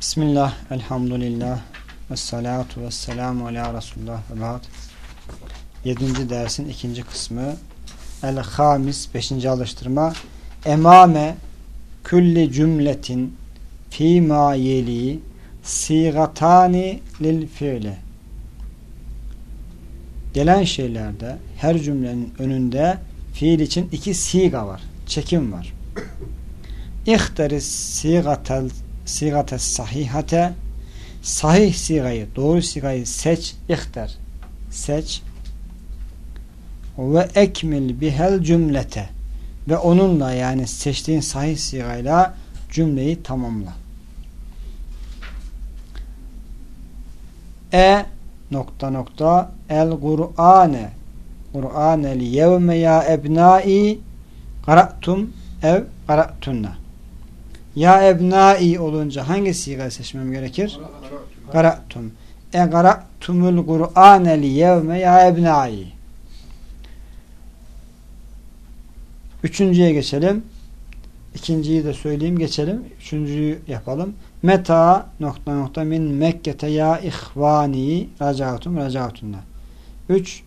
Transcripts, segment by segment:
Bismillah, elhamdülillah, ve salatu ve selamu ala Resulullah ve ba'd. Yedinci dersin ikinci kısmı. El-Hamis, beşinci alıştırma. Emame külli cümletin fîmâ yeli sigatani lil fiili. Gelen şeylerde her cümlenin önünde fiil için iki siga var. Çekim var. İhteris sigatel sigates sahihate sahih sigayı, doğru sigayı seç, ihter. Seç. Ve ekmil bihel cümlete ve onunla yani seçtiğin sahih sigayla cümleyi tamamla. E nokta nokta el Kur'ane Kur'anel yevme ya ebnai qara'tum ev qara'tunna ya ebnai olunca hangi siga seçmem gerekir? Qara'tum. E qara'tumul Kur'anel yevme ya ebnai. Üçüncüye geçelim. İkinciyi de söyleyeyim geçelim. Üçüncüyü yapalım. Meta nokta nokta min Mekke'te ya ihvani racatum racatunna. Üç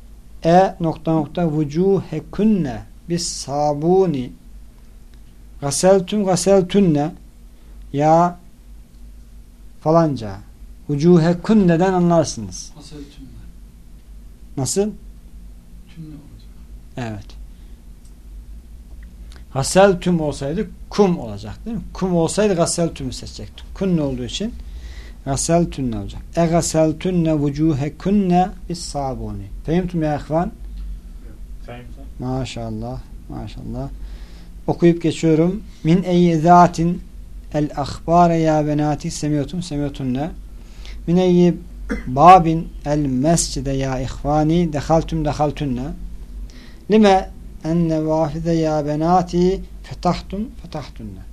E nokta nokta vucuhekunne bis sabuni gaseltum gaseltunne ya falanca vucuhekunne'den anlarsınız. Nasıl? Evet. Gaseltüm olsaydı kum olacak değil mi? Kum olsaydı gaseltümü seçecektik. Kunne olduğu için gaseltünne olacak. E gaseltünne vucuhekunne bis sabuni. Fehimtum ya ihvan? Maşallah. Maşallah. Okuyup geçiyorum. Min eyyi zatin el ahbare ya benati semiyotum semiyotunne. Min eyyi babin el mescide ya ihvani dehaltum dehaltunne. Lime enne vafide ya benati fetahtum fetahtunne.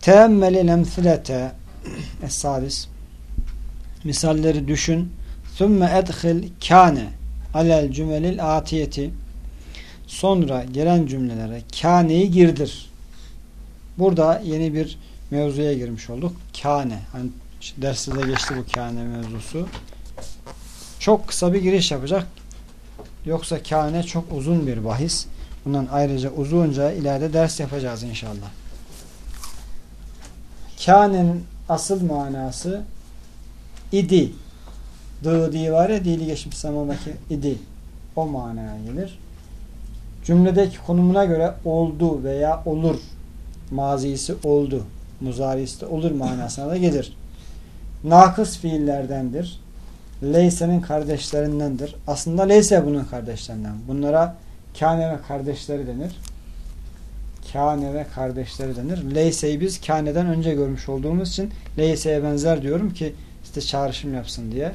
Teemmeli lemsilete es-sadis misalleri düşün thumme edhil kâne alel cümelil atiyeti sonra gelen cümlelere kâneyi girdir. Burada yeni bir mevzuya girmiş olduk. Kâne. Hani de geçti bu kâne mevzusu. Çok kısa bir giriş yapacak. Yoksa kâne çok uzun bir bahis. Bundan ayrıca uzunca ileride ders yapacağız inşallah. Kâne'nin asıl manası idi. Dıdi var ya dili geçmiş zamandaki idi. O manaya gelir. Cümledeki konumuna göre oldu veya olur mazisi oldu. Muzarisi de olur manasına da gelir. Nakıs fiillerdendir. Leyse'nin kardeşlerindendir. Aslında Leyse bunun kardeşlerinden. Bunlara Kâne ve kardeşleri denir. Kâne ve kardeşleri denir. Leyse'yi biz Kâne'den önce görmüş olduğumuz için Leyse'ye benzer diyorum ki işte çağrışım yapsın diye.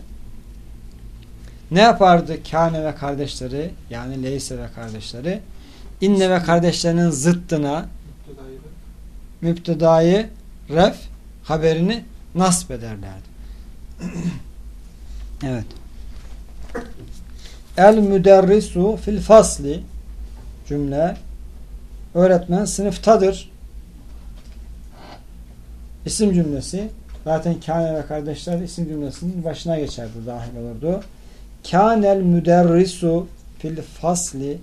Ne yapardı Kâne ve kardeşleri yani Leyse ve kardeşleri? İnne ve kardeşlerinin zıttına müptedayı ref haberini nasp ederlerdi. evet. El müderrisu fil fasli cümle öğretmen sınıftadır. İsim cümlesi zaten kâne ve kardeşler isim cümlesinin başına geçerdi, dahil olurdu. Kânel müderrisu fil fasli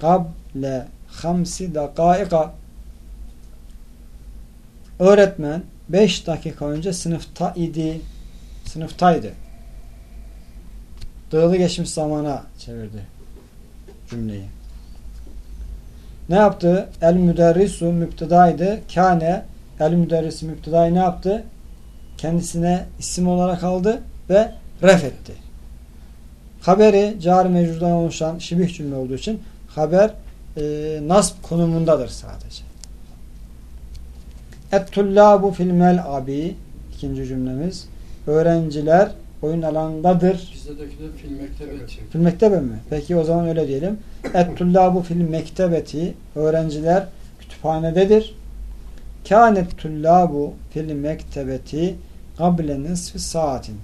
kable hamsi dakika öğretmen 5 dakika önce sınıfta idi. Sınıftaydı. Dığılı geçmiş zamana çevirdi cümleyi. Ne yaptı? El müderrisu müptedaydı. Kâne el müderrisi müptedayı ne yaptı? Kendisine isim olarak aldı ve ref etti. Haberi cari mevcudan oluşan şibih cümle olduğu için haber e, nasb konumundadır sadece. Et-tullabu fil mel'abi ikinci cümlemiz. Öğrenciler oyun alandadır. Bizdekiler fil mektebeti. Fil mektebe mi? Peki o zaman öyle diyelim. Et-tullabu fil mektebeti. Öğrenciler kütüphanededir. Kânet tullabu fil mektebeti kable nisfi saatin.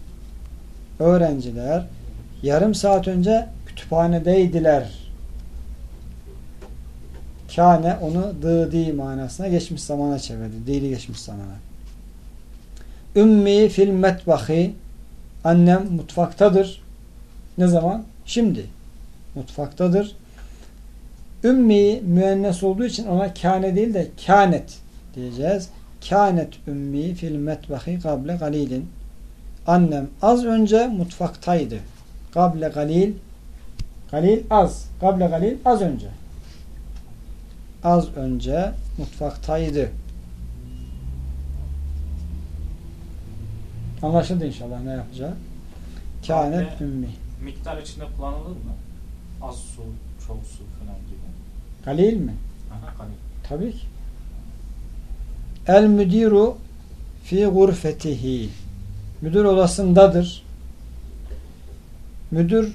Öğrenciler yarım saat önce kütüphanedeydiler. Kâne onu dıdi manasına geçmiş zamana çevirdi. Dili geçmiş zamana. Ümmi fil metbahi Annem mutfaktadır. Ne zaman? Şimdi. Mutfaktadır. Ümmi müennes olduğu için ona kâne değil de kânet diyeceğiz. Kânet ümmi fil metbahi kable galilin. Annem az önce mutfaktaydı. Kable galil galil az. Kable galil az önce. Az önce mutfaktaydı. Anlaşıldı inşallah ne yapacağı. Kânet ümmi. Miktar içinde kullanılır mı? Az su, çok su falan gibi. Galil mi? Aha, hani Tabii ki. El müdiru fi gurfetihi. Müdür odasındadır. Müdür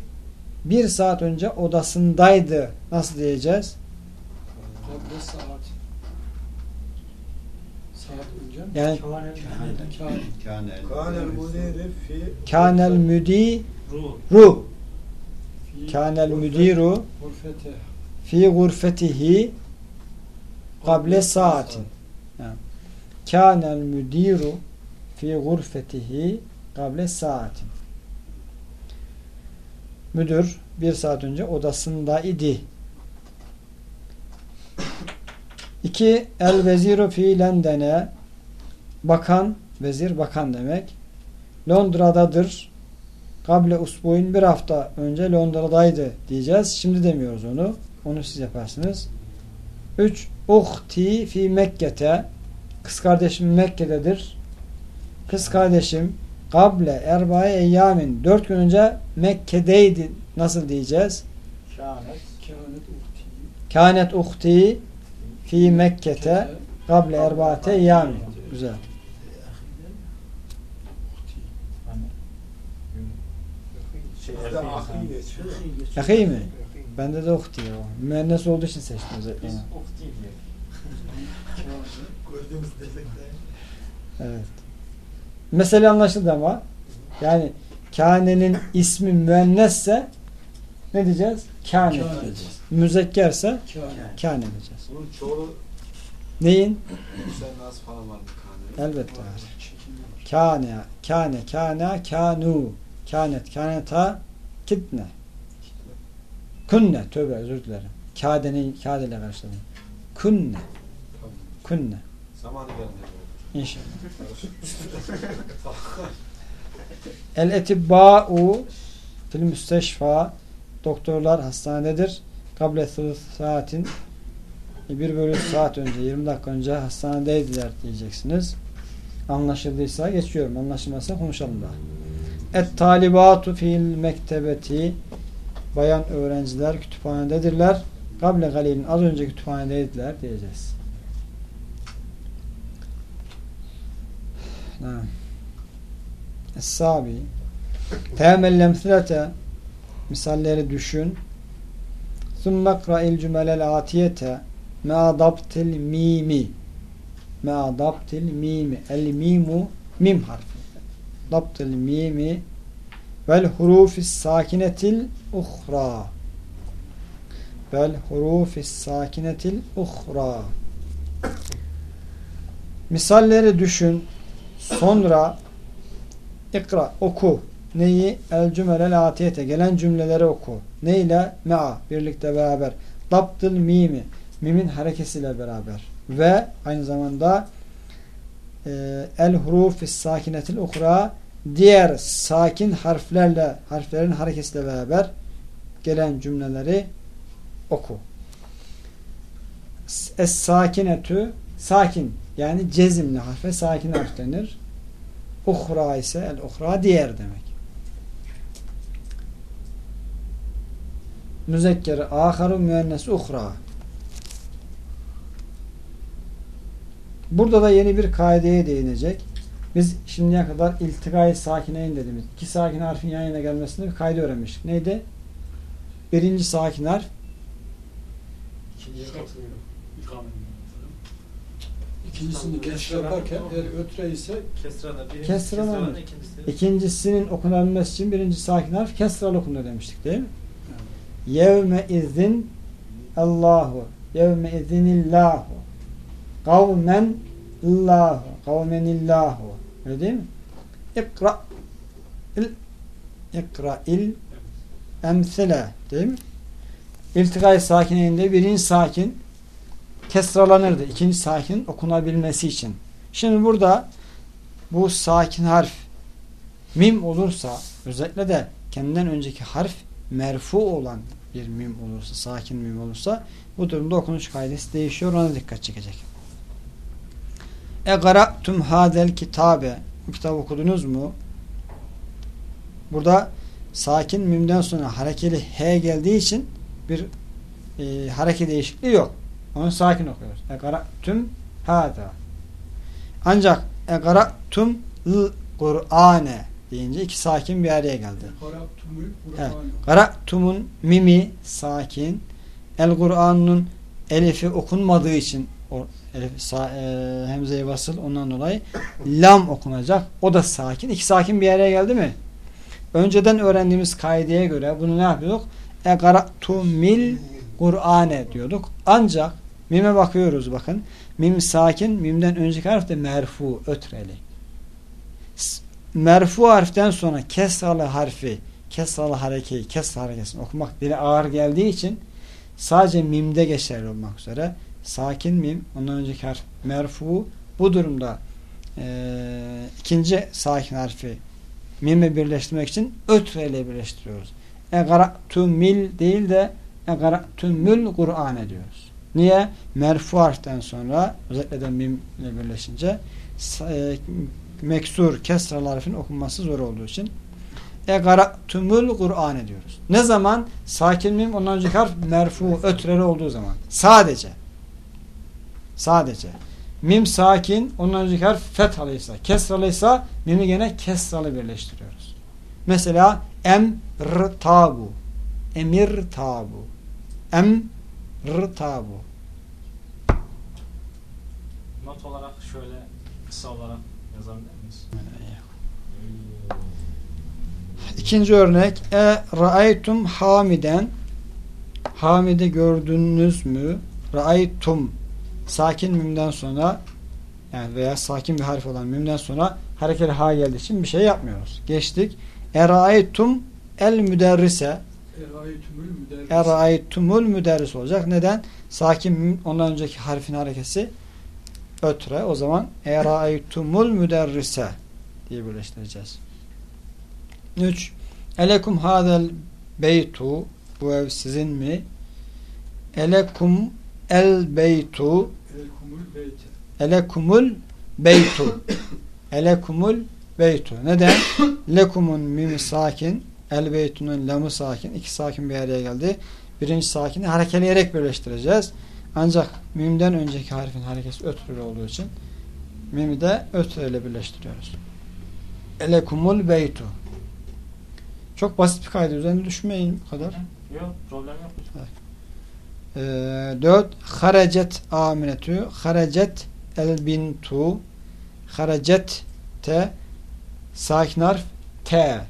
bir saat önce odasındaydı. Nasıl diyeceğiz? Kable saat. Saat önce. Yani Kâne. Kâne. Kânel müdiri fi kânel müdiru ruh. Fi kânel müdiru Gurfete. fi gurfetihi kable saatin. Kânel müdiru fi gurfetihi kable saatin. Müdür bir saat önce odasında idi. İki, el veziru fi Lendene bakan, vezir bakan demek. Londra'dadır. Kable usbuin bir hafta önce Londra'daydı diyeceğiz. Şimdi demiyoruz onu. Onu siz yaparsınız. 3. Uhti fi Mekke'te Kız kardeşim Mekke'dedir. Kız kardeşim Kable erbae eyyamin dört gün önce Mekke'deydi. Nasıl diyeceğiz? Kânet. Uhti. Uhti fi Mekke'te Kable erbaate eyyamin. Güzel. Hani şey, mı? Bende de uhti o. Müennes olduğu için seçtim özellikle. Biz ufti diye. Gördüğümüz. Evet. Mesele anlaşıldı ama yani kânenin ismi müennesse ne diyeceğiz? Kâne Kâne. diyeceğiz. Müzekkerse Kâne. kâne diyeceğiz. Bunun çoğu Neyin? Falan var mı kâne? Elbette var. Kâne, kâne, kâna, kânû. Kânet, kâneta, kitne. Kunne, tövbe özür dilerim. Kâdenin, kâdeyle karşıladım. Kunne, Tamam. kunne. Zamanı gelmedi. İnşallah. El etibbâ'u fil müsteşfa doktorlar hastanededir. Kable saatin bir bölü saat önce 20 dakika önce hastanedeydiler diyeceksiniz. Anlaşıldıysa geçiyorum. Anlaşılmazsa konuşalım daha. Et talibatu fil mektebeti bayan öğrenciler kütüphanededirler. Kable galilin az önce kütüphanedeydiler diyeceğiz. Es-sabi. Te'amel lemsilete misalleri düşün. Sümme kra'il cümelel atiyete. Me'a dabtil mimi. Me'a dabtil mimi. El mimu mim harfi. Dabtil mimi. Vel hurufis sakinetil uhra vel hurufis sakinetil uhra misalleri düşün sonra ikra oku. Neyi? El cümelel atiyete gelen cümleleri oku. Neyle? Mea birlikte beraber. Dabtıl mimi mimin harekesiyle beraber. Ve aynı zamanda e, el hurufis sakinetil ukra diğer sakin harflerle harflerin harekesiyle beraber gelen cümleleri oku. Es sakinetü sakin yani cezimli harfe sakin harf denir. Uhra ise el uhra diğer demek. Müzekkeri aharu müennes uhra. Burada da yeni bir kaideye değinecek. Biz şimdiye kadar iltikayı sakineyn dediğimiz iki sakin harfin yan yana gelmesinde bir kaide öğrenmiştik. Neydi? Birinci sakin harf İkinciye katılıyorum. İkincisini geç yaparken eğer ötre ise Kesra'da birinci, mı? ikincisi. ikincisinin okunabilmesi için birinci sakin harf kesralı okunur demiştik değil mi? Yevme izin Allahu yevme izinillahu kavmen illahu kavmenillahu öyle değil mi? İkra il ikra il emsile değil mi? İltikay sakininde birinci sakin kesralanırdı. İkinci sakin okunabilmesi için. Şimdi burada bu sakin harf mim olursa özellikle de kendinden önceki harf merfu olan bir mim olursa, sakin mim olursa bu durumda okunuş kaidesi değişiyor. Ona dikkat çekecek. E gara'tum hadel kitabe bu kitabı okudunuz mu? Burada sakin mimden sonra harekeli H geldiği için bir e, hareket değişikliği yok. Onu sakin okuyoruz. E gara'tum hada. Ancak e gara'tum Kur'ane deyince iki sakin bir araya geldi. Evet. Gara'tumun mimi sakin. El Kur'an'ın elifi okunmadığı için o elif, sa, e, hemze-i vasıl ondan dolayı lam okunacak. O da sakin. İki sakin bir araya geldi mi? Önceden öğrendiğimiz kaideye göre bunu ne yapıyorduk? E gara'tumil Kur'ane diyorduk. Ancak mime bakıyoruz bakın. Mim sakin. Mimden önceki harf de merfu, ötreli. Merfu harften sonra kesralı harfi, kesralı harekeyi, kesra harekesini okumak dile ağır geldiği için sadece mimde geçerli olmak üzere sakin mim, ondan önceki harf merfu. Bu durumda eee, ikinci sakin harfi mimle birleştirmek için ötre ile birleştiriyoruz. Egara'tumil değil de Egara'tumül Kur'an ediyoruz. Niye? Merfu harften sonra özellikle de mimle birleşince sa- e, meksur kesralı harfin okunması zor olduğu için Egara'tumül Kur'an ediyoruz. Ne zaman? Sakin mim ondan önceki harf merfu ötreli olduğu zaman. Sadece. Sadece. Mim sakin ondan önceki harf fethalıysa, kesralıysa mimi gene kesralı birleştiriyoruz. Mesela em r tabu. Emir tabu. Em r tabu. Not olarak şöyle kısa olarak yazabilir miyiz? İkinci örnek e raaytum hamiden Hamide gördünüz mü? Raaytum sakin mimden sonra yani veya sakin bir harf olan mimden sonra harekeli ha geldiği için bir şey yapmıyoruz. Geçtik. E raaytum el müderrise Erayetümül müderris. Olacak. Neden? Sakin mim, ondan önceki harfin harekesi ötre. O zaman eraaytumul müderrise diye birleştireceğiz. 3. Elekum hadel beytu bu ev sizin mi? Elekum el beytu. Elekumul beytu. Elekumul beytu. Neden? Lekumun mimi sakin. El beytunun lamı sakin. İki sakin bir araya geldi. Birinci sakini harekeleyerek birleştireceğiz. Ancak mimden önceki harfin harekesi ötrülü olduğu için mimi de ötreyle birleştiriyoruz. Elekumul beytu. Çok basit bir kaydı. Üzerinde düşmeyin bu kadar. Yok problem yok. Ee, 4. Harecet aminetü harecet el bintu harecet te sakin harf t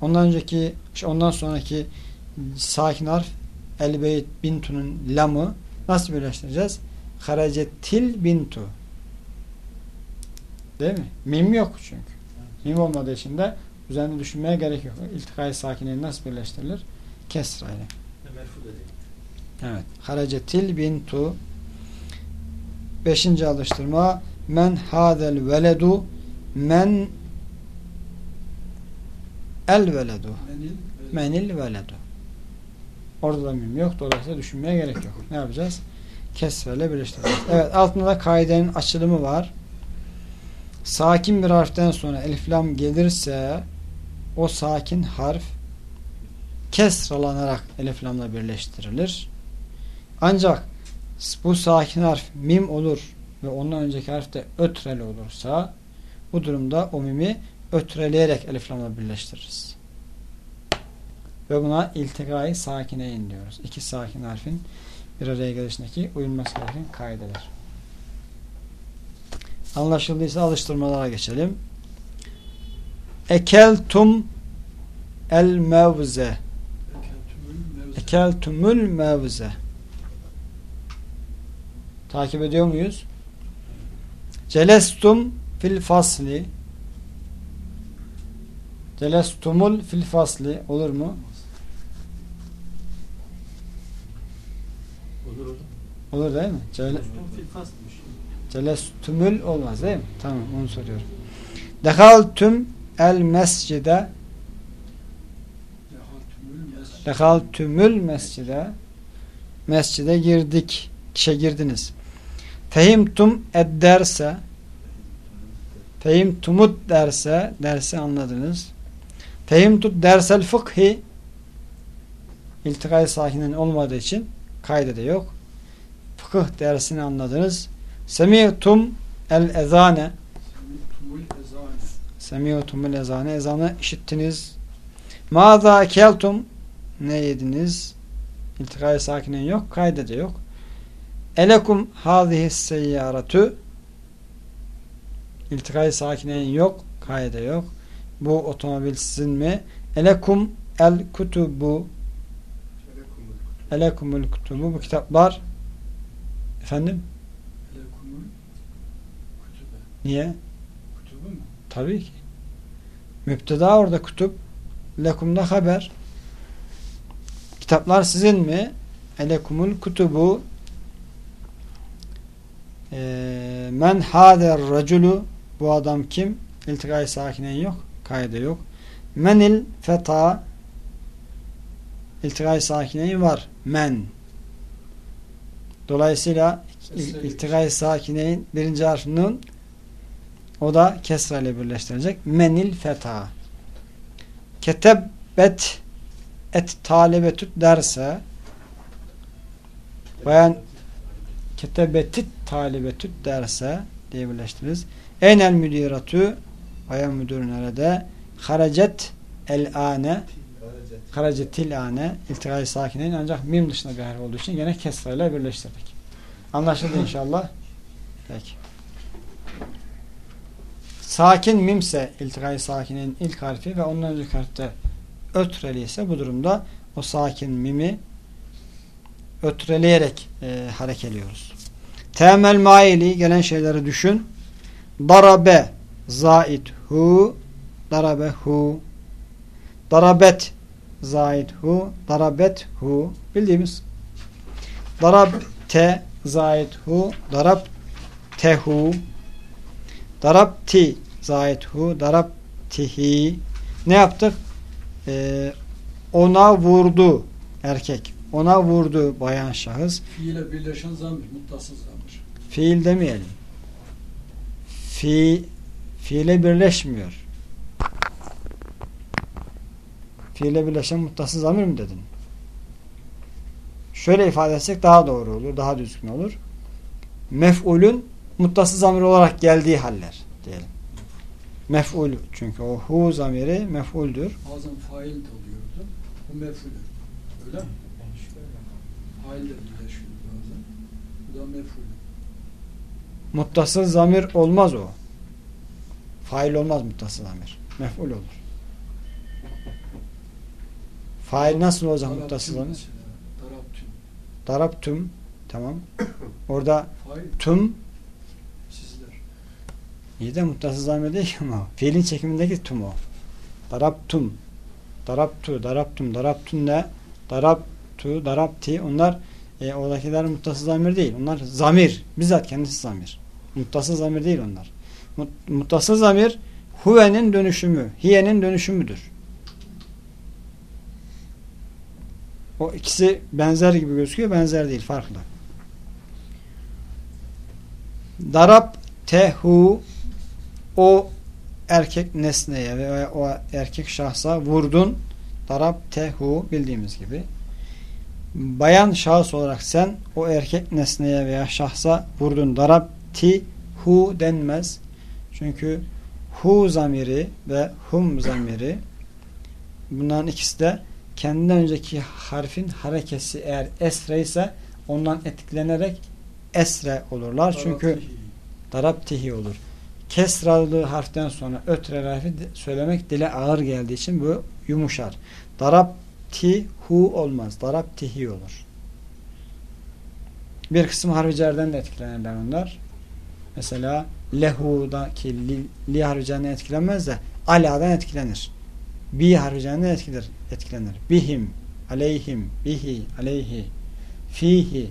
ondan önceki ondan sonraki sakin harf el beyt bintunun lamı nasıl birleştireceğiz? Harecetil bintu değil mi? Mim yok çünkü. Mim olmadığı için de üzerinde düşünmeye gerek yok. İltikai sakinleri nasıl birleştirilir? Kesra ile. Evet. Haracetil bintu Beşinci alıştırma Men hadel veledu Men El veledu Menil. Veledu Orada da mim yok. Dolayısıyla düşünmeye gerek yok. Ne yapacağız? Kesreyle birleştireceğiz. Evet. Altında da kaidenin açılımı var. Sakin bir harften sonra elif lam gelirse o sakin harf kesralanarak elif lamla birleştirilir. Ancak bu sakin harf mim olur ve ondan önceki harf de ötreli olursa bu durumda o mimi ötreleyerek elif lamla birleştiririz. Ve buna iltikai sakineyn diyoruz. İki sakin harfin bir araya gelişindeki uyulması gereken kaideler. Anlaşıldıysa alıştırmalara geçelim. Ekeltum el mevze. Ekeltumul mevze Takip ediyor muyuz? Celestum fil fasli. Celestumul fil fasli olur mu? Olur olur. Olur değil mi? Cele, Fil fasmış. celestumul olmaz değil mi? Tamam onu soruyorum. Dehaltüm el mescide. Dehaltümül mescide Mescide girdik. Kişe girdiniz. Fehimtum ed derse Fehimtumut derse dersi anladınız. Fehimtut dersel fıkhi İltikay sakinin olmadığı için kaydede yok. Fıkıh dersini anladınız. Semi'tum el ezane Semi'tumul ezane. Ezanı işittiniz. Maza keltum ne yediniz? İltikay sakinin yok. Kaydede yok. Elekum hazihi seyyaratu İltikay sakinin yok. Kaide yok. Bu otomobil sizin mi? Elekum el kutubu Elekumul kutubu bu kitaplar efendim Elekumul niye? Kütübü mü? Tabii ki. Müpteda orada kutup lekumda haber. Kitaplar sizin mi? Elekumul kutubu Ee, men hader raculu bu adam kim? İltikay sakinen yok. Kaydı yok. Menil feta İltikay sakinen var. Men. Dolayısıyla il- iltikay sakineyin birinci harfinin o da kesra ile birleştirilecek. Menil feta. Ketebet et talebetüt derse bayan ketebetit talebetüt derse diye birleştiririz. Enel müdiratü bayan müdür nerede? Haracet el ane Aracet. Karacetil ane iltikayı sakineyin ancak mim dışında bir harf olduğu için gene kesra ile birleştirdik. Anlaşıldı inşallah. Peki. Sakin mimse iltikayı sakinin ilk harfi ve ondan önceki harfte ötreli ise bu durumda o sakin mimi ötreleyerek e, harekeliyoruz. Temel maili gelen şeyleri düşün. Darabe zait hu darabe hu darabet zait hu darabet hu bildiğimiz darabte zait hu darab tehu darabti zait hu darabtihi ne yaptık? Ee, ona vurdu erkek. Ona vurdu bayan şahıs. Fiile birleşen zamir, muttasız zamir. Fiil demeyelim. Fi, fiile birleşmiyor. Fiile birleşen muttasız zamir mi dedin? Şöyle ifade etsek daha doğru olur, daha düzgün olur. Mef'ulün muttasız zamir olarak geldiği haller diyelim. Mef'ul çünkü o hu zamiri mef'uldür. Bazen fail de oluyordu. Bu mef'ulü. Öyle mi? Fail de birleşiyor bazen. Bu da mef'ulü. Muttasız zamir olmaz o. Fail olmaz muttasız zamir. Mef'ul olur. Fail nasıl olacak zamir? mesela. Darabtüm. Darabtüm. Tamam. Orada Fail tüm sizler. iyi de muttasız zamir değil ki ama. Fiilin çekimindeki tüm o. Darabtum. Darabtu. Darabtum. Darabtun ne? Darabtu. Darabti. Onlar e, oradakiler muttasız zamir değil. Onlar zamir. Bizzat kendisi zamir. Muttasız zamir değil onlar. Mut- Muttasız zamir huvenin dönüşümü, hiyenin dönüşümüdür. O ikisi benzer gibi gözüküyor. Benzer değil. Farklı. Darab tehu o erkek nesneye ve o erkek şahsa vurdun. Darab tehu bildiğimiz gibi. Bayan şahıs olarak sen o erkek nesneye veya şahsa vurdun. Darab ti hu denmez. Çünkü hu zamiri ve hum zamiri bunların ikisi de kendinden önceki harfin harekesi eğer esre ise ondan etkilenerek esre olurlar. Çünkü Darabtihi. darabtihi olur. Kesralı harften sonra ötre harfi söylemek dile ağır geldiği için bu yumuşar. Darabtihu olmaz. Darabtihi olur. Bir kısım harfi cerden de etkilenirler onlar. Mesela lehu'daki li, li cerden etkilenmez de ala'dan etkilenir. Bi harfi cerden etkilenir. Bihim, aleyhim, bihi, aleyhi, fihi,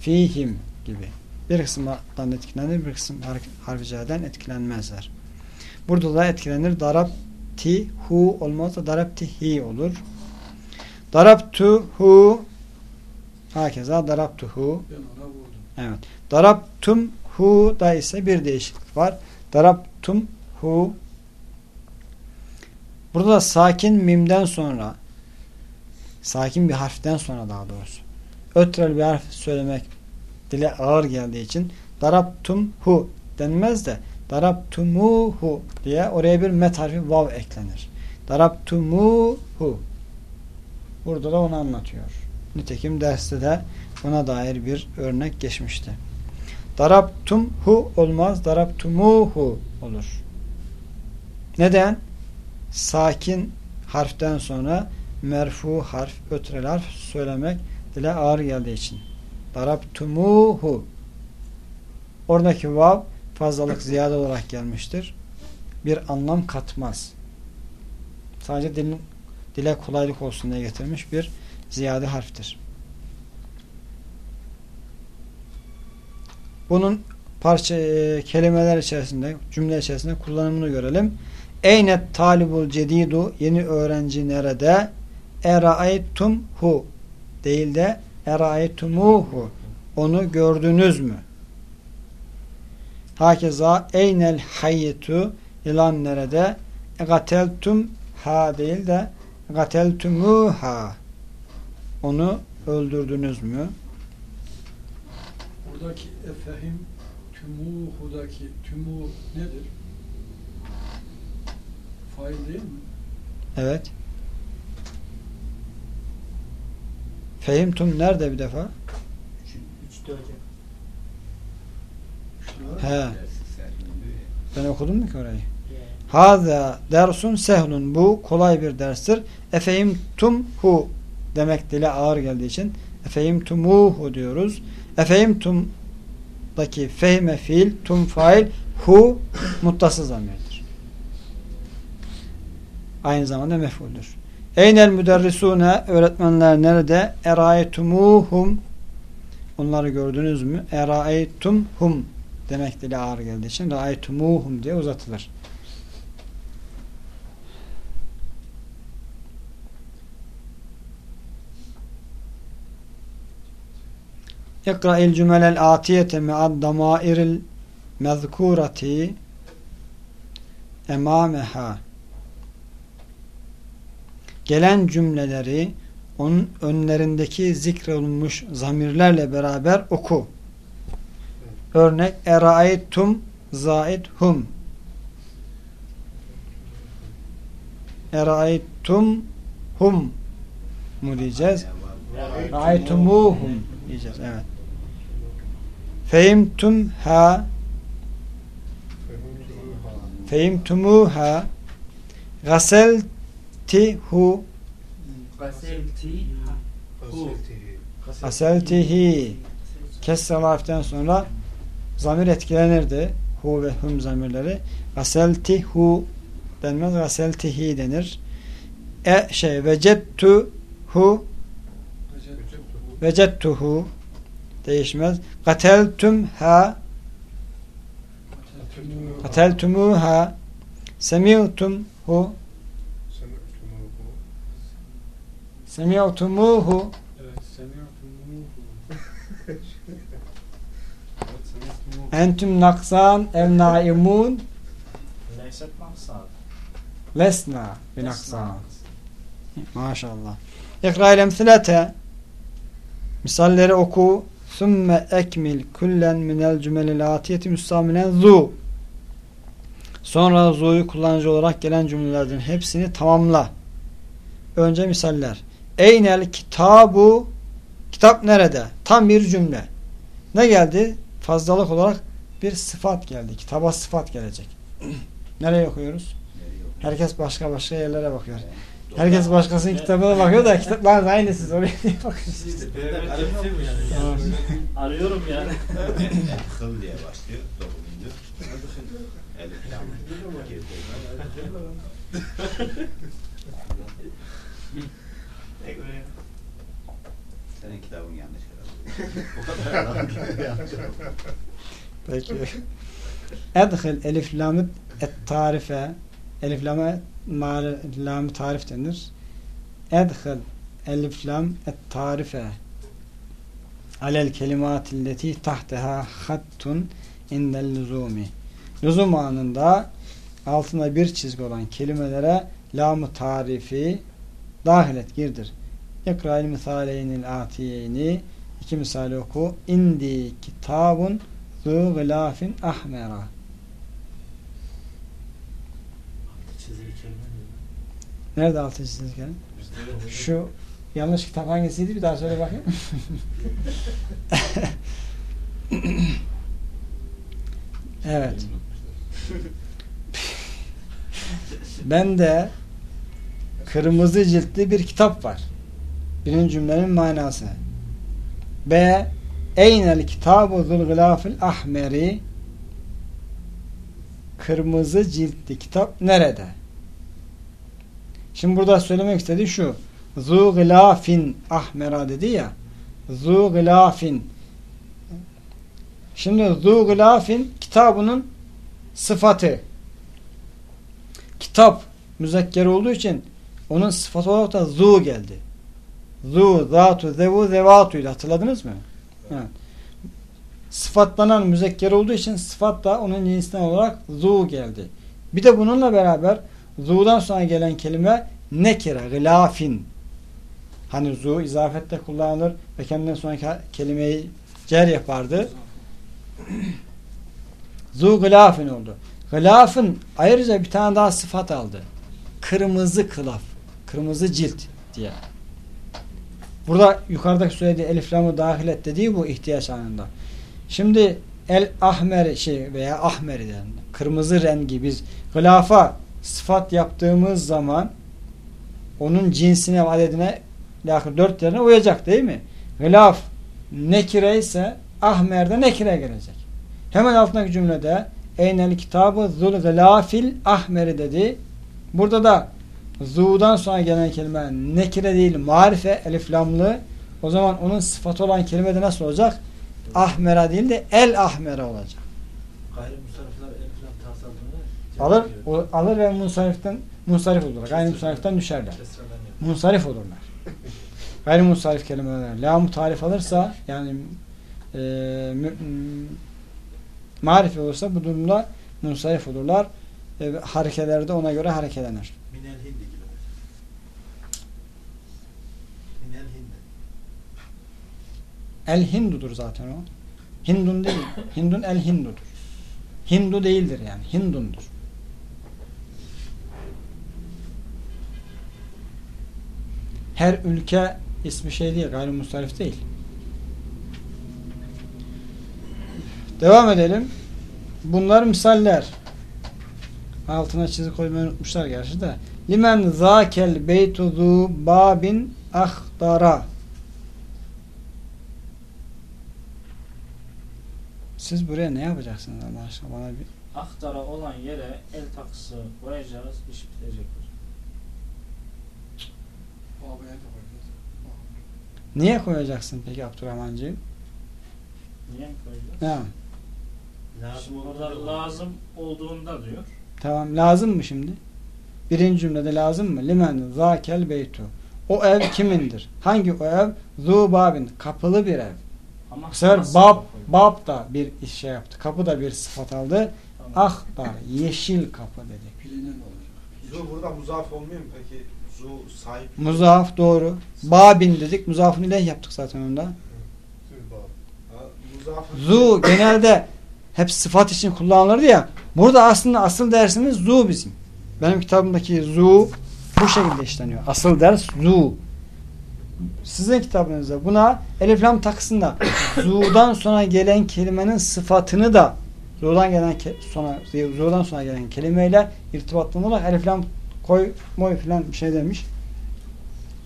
fihim gibi. Bir kısımdan etkilenir, bir kısım har harfi cerden etkilenmezler. Burada da etkilenir. Darabti hu olmaz da darabti hi olur. Darabtu hu Hakeza ona vurdum. Evet. Darabtum hu da ise bir değişiklik var. Darabtum hu. Burada da sakin mimden sonra sakin bir harften sonra daha doğrusu ötrel bir harf söylemek dile ağır geldiği için darabtum hu denmez de darabtumuhu diye oraya bir met harfi vav eklenir. Darabtumuhu Burada da onu anlatıyor. Nitekim derste de buna dair bir örnek geçmişti. Darabtum hu olmaz. Darabtumuhu olur. Neden? Sakin harften sonra merfu harf, ötrel harf söylemek dile ağır geldiği için. Darabtumuhu Oradaki vav fazlalık ziyade olarak gelmiştir. Bir anlam katmaz. Sadece dilin, dile kolaylık olsun diye getirmiş bir ziyade harftir. Bunun parça e, kelimeler içerisinde, cümle içerisinde kullanımını görelim. Eynet talibul cedidu yeni öğrenci nerede? Eraaytum hu değil de eraaytumuhu onu gördünüz mü? Hakeza eynel hayyetu yılan nerede? Gateltum ha değil de gateltumuha onu öldürdünüz mü? Buradaki efehim tümûhudaki tümû nedir? Fail değil mi? Evet. Fehimtum nerede bir defa? Üçte hocam. He. Ben okudum mu ki orayı? Haza dersun sehlun. Bu kolay bir derstir. Efehim tum hu demek dile ağır geldiği için efehim tumuhu diyoruz. Efehim tumdaki fehme fiil, tum fail, hu muttasıl zamirdir. Aynı zamanda mef'uldür. Eynel müderrisune öğretmenler nerede? Erayetumuhum onları gördünüz mü? Erayetumhum demek dile ağır geldiği için raayetumuhum diye uzatılır. İkra'il cümelel atiyete me'ad damairil mezkurati emameha gelen cümleleri onun önlerindeki zikrolunmuş zamirlerle beraber oku. Örnek eraaytum zaid hum eraaytum hum mu diyeceğiz? Raaytumuhum diyeceğiz. Evet. Fehimtum ha Fehimtumuha Gaseltihu Gaselti Gaseltihi Kesre harften sonra zamir etkilenirdi. Hu ve hum zamirleri. Gaseltihu denmez. Gaseltihi denir. E şey vecettuhu vecettuhu. Değişmez. Gateltum ha. Gateltumuha Semi'tum hu Semi'tumuhu. Evet, semi'tumuhu. Entüm naksan ev naimun. Leyset maksad. lesna bin naksan. Maşallah. İkra ile emsilete Misalleri oku Sümme ekmil kullen minel cümelil atiyeti müstaminen zu Sonra zu'yu kullanıcı olarak gelen cümlelerden hepsini tamamla. Önce misaller. Eynel kitabu Kitap nerede? Tam bir cümle. Ne geldi? Fazlalık olarak bir sıfat geldi. Kitaba sıfat gelecek. Nereye okuyoruz? Herkes başka başka yerlere bakıyor. Herkes başkasının kitabına bakıyor da kitaplar da aynısı soruyor diye bakıyor. Tamam. Arıyorum yani. Hıl diye başlıyor. Dokuzuncu. Senin kitabın yanlış herhalde. O kadar yanlış. Peki. Edhil elif lamı et tarife elif lamı mal lamı tarif denir. Edhil elif lam et tarife alel kelimatilleti tahteha hattun indel lüzumi. Lüzum anında altında bir çizgi olan kelimelere lamı tarifi dahil et, girdir. İkra'il misaleynil atiyeyni iki misali oku. İndi kitabun zu gılafin ahmera. Çizili kelime diyor. Nerede altı çizgi gelin? Şu yanlış kitap hangisiydi? Bir daha söyle bakayım. evet. Ben de kırmızı ciltli bir kitap var. Birinci cümlenin manası. B. Eynel kitabu zul gılafil ahmeri Kırmızı ciltli kitap nerede? Şimdi burada söylemek istediği şu. Zu gılafin ahmera dedi ya. Zu gılafin. Şimdi zu gılafin kitabının sıfatı. Kitap müzekker olduğu için onun sıfatı olarak da zu geldi. Zu, zatu, zevu, zevatuydu. Hatırladınız mı? Evet. Sıfatlanan müzekker olduğu için sıfat da onun cinsinden olarak zu geldi. Bir de bununla beraber zu'dan sonra gelen kelime nekire, gılafin. Hani zu izafette kullanılır ve kendinden sonraki kelimeyi cer yapardı. zu gılafin oldu. Gılafın ayrıca bir tane daha sıfat aldı. Kırmızı kılaf. Kırmızı cilt diye. Burada yukarıdaki söylediği elif lamı dahil et dediği bu ihtiyaç anında. Şimdi el ahmer şey veya ahmeri den kırmızı rengi biz gılafa sıfat yaptığımız zaman onun cinsine adedine lakır dört yerine uyacak değil mi? Gılaf nekire ise ahmerde nekire gelecek. Hemen altındaki cümlede eynel kitabı zul gılafil ahmeri dedi. Burada da zu'dan sonra gelen kelime nekire değil marife eliflamlı o zaman onun sıfatı olan kelime de nasıl olacak? Ahmera değil de el ahmera olacak. Tahsaldığını Alır, o- alır ve munsariften munsarif olurlar. Gayrimusariften düşerler. Esradan yapıyor. Munsarif olurlar. Gayrimusarif kelimeler. La tarif alırsa yani e, mü- m- marife olursa bu durumda munsarif olurlar. E, harekeleri de ona göre harekelenir. Minel hindi gibi. Minel hindi. El Hindudur zaten o. Hindun değil. Hindun el Hindudur. Hindu değildir yani. Hindundur. Her ülke ismi şey değil. Gayrimustarif değil. Devam edelim. Bunlar misaller. Altına çizik koymayı unutmuşlar gerçi de. Limen zakel beytu zu babin ahdara. Siz buraya ne yapacaksınız Allah aşkına bana bir Ahtara olan yere el takısı koyacağız, iş bitecektir. Babaya da koyacağız. niye koyacaksın peki Abdurrahmancığım? Niye koyacağız? Ya, Lazım orada lazım olduğunda diyor. tamam lazım mı şimdi? Birinci cümlede lazım mı? Limen zakel beytu. O ev kimindir? Hangi o ev? Zu babin. Kapılı bir ev. Ama Bu sefer bab, bab da bir iş şey yaptı. Kapı da bir sıfat aldı. Tamam. Ahdar, yeşil kapı dedik. Bilinen olacak. Zu burada muzaf olmuyor mu peki? Zu sahip. Muzaf doğru. Babin dedik. Muzafın ile yaptık zaten onda. Zu genelde hep sıfat için kullanılırdı ya. Burada aslında asıl dersimiz zu bizim. Benim kitabımdaki zu bu şekilde işleniyor. Asıl ders zu. Sizin kitabınızda buna elif lam takısında zu'dan sonra gelen kelimenin sıfatını da zu'dan gelen sonra zu'dan sonra gelen kelimeyle irtibatlanarak elif lam koy moy filan bir şey demiş.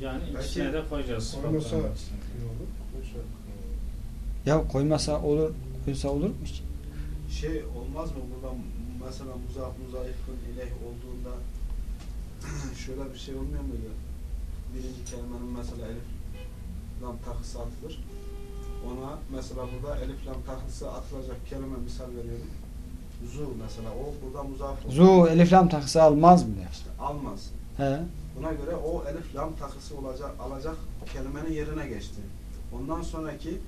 Yani ikisine de koyacağız. koymasa Ya koymasa olur, koysa olur mu hiç? Şey olmaz mı burada mesela muzaf muzayifın ileh olduğunda şöyle bir şey olmuyor muydu? Birinci kelimenin mesela elif lam takısı atılır. Ona mesela burada elif lam takısı atılacak kelime misal veriyorum. Zu mesela o burada muzaf. Zu elif lam takısı almaz mı der. İşte almaz. He. Buna göre o elif lam takısı olacak alacak kelimenin yerine geçti. Ondan sonraki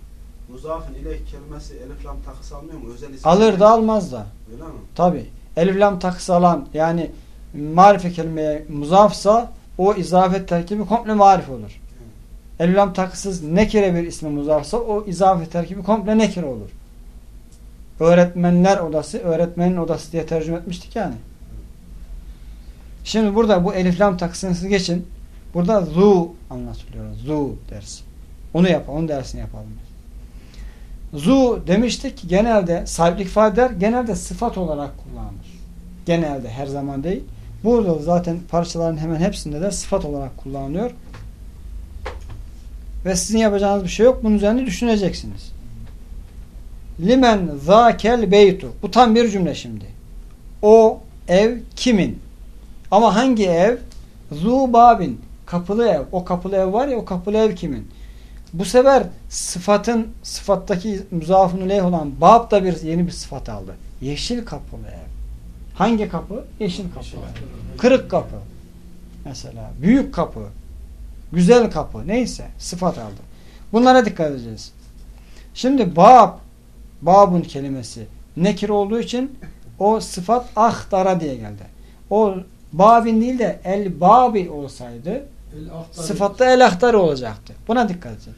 muzafın ileh kelimesi elif lam takısı almıyor mu? Özel isim. Alır da almaz da. Öyle mi? Tabi. Elif lam takısı alan yani marife kelimeye muzafsa o izafet terkibi komple marif olur. Elif lam takısız nekire bir isme muzafsa o izafet terkibi komple nekire olur. Öğretmenler odası, öğretmenin odası diye tercüme etmiştik yani. Şimdi burada bu elif lam takısını siz geçin. Burada zu anlatılıyor. Zu dersi. Onu yap, onun dersini yapalım. Zu demiştik ki genelde sahiplik ifade genelde sıfat olarak kullanılır. Genelde her zaman değil. Burada zaten parçaların hemen hepsinde de sıfat olarak kullanılıyor. Ve sizin yapacağınız bir şey yok. Bunun üzerine düşüneceksiniz. Limen zakel beytu. Bu tam bir cümle şimdi. O ev kimin? Ama hangi ev? Zu babin. Kapılı ev. O kapılı ev var ya o kapılı ev kimin? Bu sefer sıfatın sıfattaki müzafın leh olan bab da bir yeni bir sıfat aldı. Yeşil kapılı ev. Hangi kapı? Yeşil kapı. Kırık kapı. Mesela büyük kapı. Güzel kapı. Neyse sıfat aldı. Bunlara dikkat edeceğiz. Şimdi bab babun kelimesi nekir olduğu için o sıfat ahtara diye geldi. O babin değil de el babi olsaydı El ahtar. sıfatta el ahtarı olacaktı. Buna dikkat edin.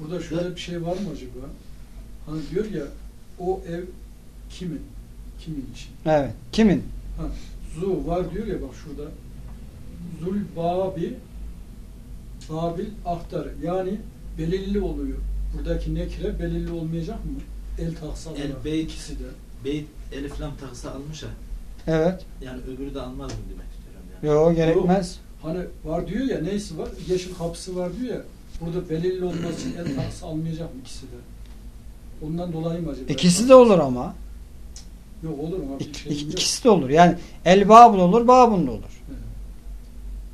Burada şöyle bir şey var mı acaba? Hani diyor ya o ev kimin? Kimin için? Evet. Kimin? Ha, zu var diyor ya bak şurada. Zul babi babil ahtar. Yani belirli oluyor. Buradaki nekre belirli olmayacak mı? El taksa El olarak. beyt. ikisi de. Beyt elif lam takısı almış ya. Evet. Yani öbürü de almaz mı demek istiyorum yani. Yo gerekmez. Hani var diyor ya neyse var? Yeşil kapısı var diyor ya. Burada belirli olması için el taksı almayacak mı ikisi de? Ondan dolayı mı acaba? İkisi de olur ama. Yok olur mu? Bir İk, şey ik- yok. ikisi de olur. Yani el babun olur, babun da olur. Evet.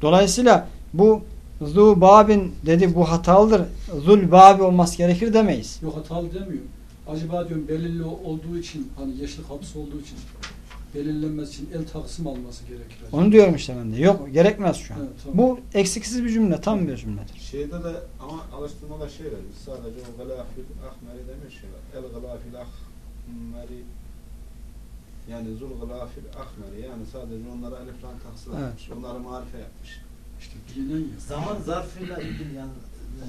Dolayısıyla bu zu babin dedi bu hatalıdır. Zul babi olması gerekir demeyiz. Yok hatalı demiyorum. Acaba diyorum belirli olduğu için hani yeşil kapısı olduğu için belirlenmesi için el taksim alması gerekir. acaba? Onu diyorum işte ben de. Yok gerekmez şu an. Evet, tamam. Bu eksiksiz bir cümle. Tam bir cümledir. Şeyde de ama alıştırmada şey var. Biz sadece o galafil ahmeri demiyor şey var. El galafil ahmeri yani zul galafil ahmeri yani sadece onlara elif lam taksil Evet. etmiş. Onları marife yapmış. İşte bilinen ya. Zaman zarfıyla ilgili yani e,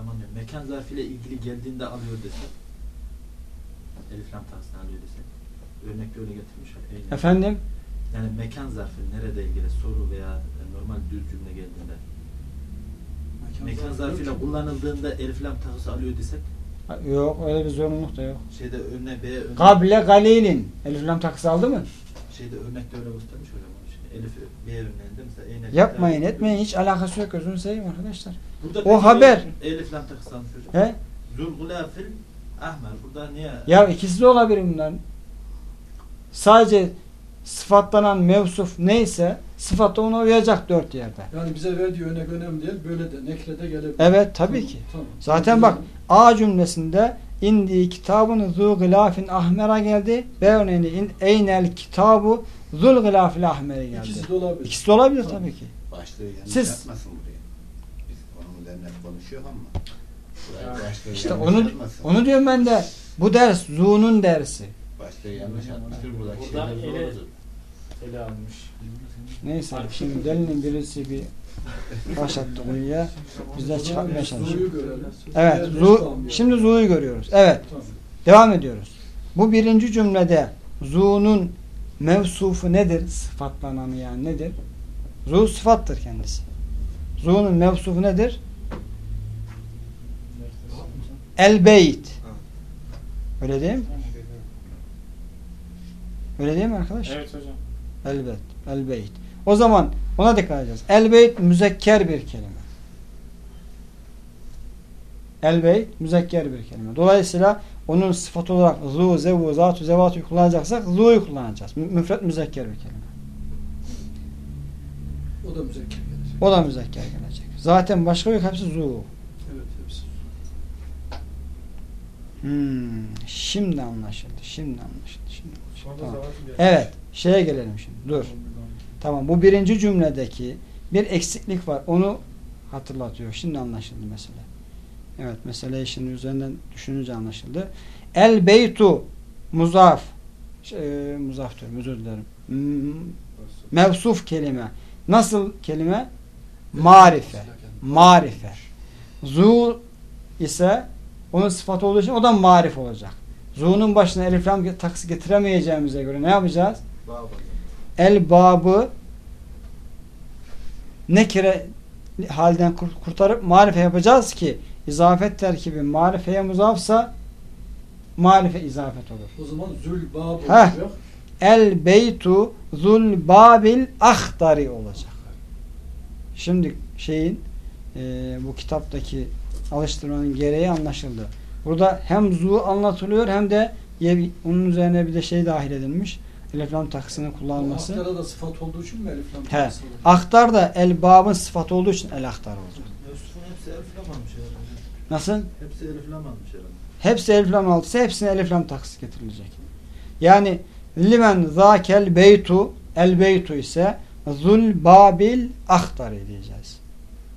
zaman diyorum, mekan zarfıyla ilgili geldiğinde alıyor desek elif lam takısını alıyor desek örnek öyle getirmiş. Eynen. Efendim? Yani mekan zarfı nerede ilgili soru veya e, normal düz cümle geldiğinde mekan zarfıyla kullanıldığında elif lam takısı alıyor desek Yok öyle bir zorunluluk da yok. şeyde örnek B örnek, Kable galilin. Elif lam takısı aldı mı? şeyde örnekte öyle göstermiş hocam. Şimdi elif B örneğinde mesela eynek Yapmayın etmeyin. Hiç alakası yok. Gözünü seveyim arkadaşlar. Burada O haber. Elif lam takısı almış hocam. He? Zulgulafil ahmer. Burada niye? Ya ikisi de olabilir bunların. Sadece sıfatlanan mevsuf neyse sıfatta ona uyacak dört yerde. Yani bize verdiği örnek önemli değil. Böyle de nekrede gelebilir. Evet tabii Tamam, ki. Tamam. Zaten bak A cümlesinde indi kitabını zu gılafin ahmera geldi. B örneğinde in, eynel kitabu zul gılafil ahmere geldi. İkisi de olabilir. İkisi de olabilir Tamam. tabii ki. Başlığı yanlış Siz- yapmasın buraya. Biz onun üzerine konuşuyor ama. Buraya başlığı İşte yanlış onu yapmasın. onu diyorum ben de. Bu ders zu'nun dersi. Başlığı yanlış atmıştır. Buradaki Burada şeyler ele- doğrudur. Ele almış. Neyse şimdi delinin birisi bir başlattı kuyuya. Biz de çıkartmaya çalışıyoruz. Evet. Zu, şimdi zu'yu görüyoruz. Evet. Devam ediyoruz. Bu birinci cümlede zu'nun mevsufu nedir? Sıfatlananı yani nedir? Zu sıfattır kendisi. Zu'nun mevsufu nedir? El beyt. Öyle değil mi? Öyle değil mi arkadaş? Evet hocam. Elbet. El beyt. O zaman ona dikkat edeceğiz. El beyt müzekker bir kelime. El beyt müzekker bir kelime. Dolayısıyla onun sıfat olarak zu, zevu, zatu, zevatu kullanacaksak zu'yu kullanacağız. Mü- Müfret müzekker bir kelime. O da müzekker gelecek. O da müzekker gelecek. Zaten başka yok hepsi zu. Evet hepsi. Hmm, şimdi anlaşıldı. Şimdi anlaşıldı. Şimdi anlaşıldı. Tamam. Evet. Şeye gelelim şimdi. Dur. Tamam. Bu birinci cümledeki bir eksiklik var. Onu hatırlatıyor. Şimdi anlaşıldı mesele. Evet. Mesele şimdi üzerinden düşününce anlaşıldı. El beytu muzaf şey, muzaf diyorum. Özür dilerim. Hmm, Mevsuf kelime. Nasıl kelime? Marife. Marife. Zu ise onun sıfatı olduğu için o da marif olacak. Zu'nun başına elif lam taksı getiremeyeceğimize göre ne yapacağız? El babı nekire halden kur- kurtarıp marife yapacağız ki izafet terkibi marifeye muzafsa marife izafet olur. O zaman zülbab Heh. olacak. El beytu zul babil ahtari olacak. Şimdi şeyin e, bu kitaptaki alıştırmanın gereği anlaşıldı. Burada hem zu anlatılıyor hem de onun üzerine bir de şey dahil edilmiş. Elif lam takısının kullanılması. Ahtara da sıfat olduğu için mi elif lam He. takısı olur? Ahtar da el babın sıfatı olduğu için el ahtar olacak. Yusuf'un hepsi elif lam almış herhalde. Nasıl? Hepsi elif lam almış herhalde. Hepsi elif lam altısı hepsine elif lam takısı getirilecek. Yani limen zakel beytu el beytu ise zul babil ahtari diyeceğiz.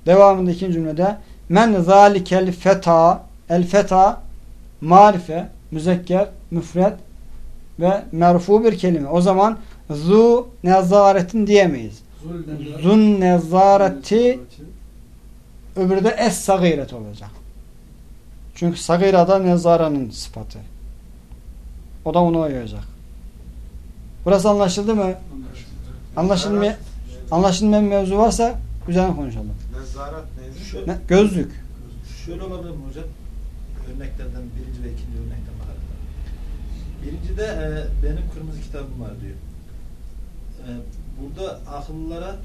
Devamında ikinci cümlede men zalikel feta el feta marife müzekker müfred ve merfu bir kelime. O zaman zu nezaretin diyemeyiz. Zun nezareti öbürü de es sagiret olacak. Çünkü sagirada nezaranın sıfatı. O da ona uyacak. Burası anlaşıldı mı? Anlaşılmaya, anlaşılmayan mevzu varsa üzerine konuşalım. Nezaret neydi? Şöyle, Ne? Gözlük. şöyle olabilir mi hocam? Örneklerden birinci ve ikinci. Birinci de e, benim kırmızı kitabım var diyor. E, burada akıllılara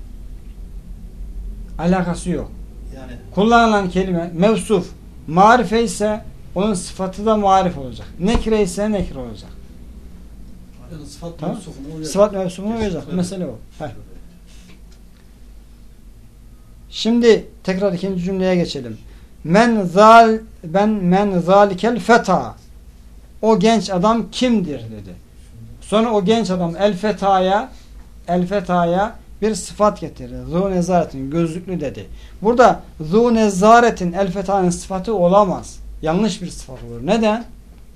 Alakası yok. yani Kullanılan kelime mevsuf. Marife ise onun sıfatı da marif olacak. Nekre ise nekre olacak. Yani sıfat Tamam. mevsufuna uyacak. Sıfat mevsumuna uyacak. Mesele o. Heh. Şimdi tekrar ikinci cümleye geçelim. Men zal ben men zalikel feta. O genç adam kimdir dedi. Sonra o genç adam el fetaya el fetaya bir sıfat getirdi. Zu nezaretin gözlüklü dedi. Burada zu nezaretin el fetanın sıfatı olamaz. Yanlış bir sıfat olur. Neden?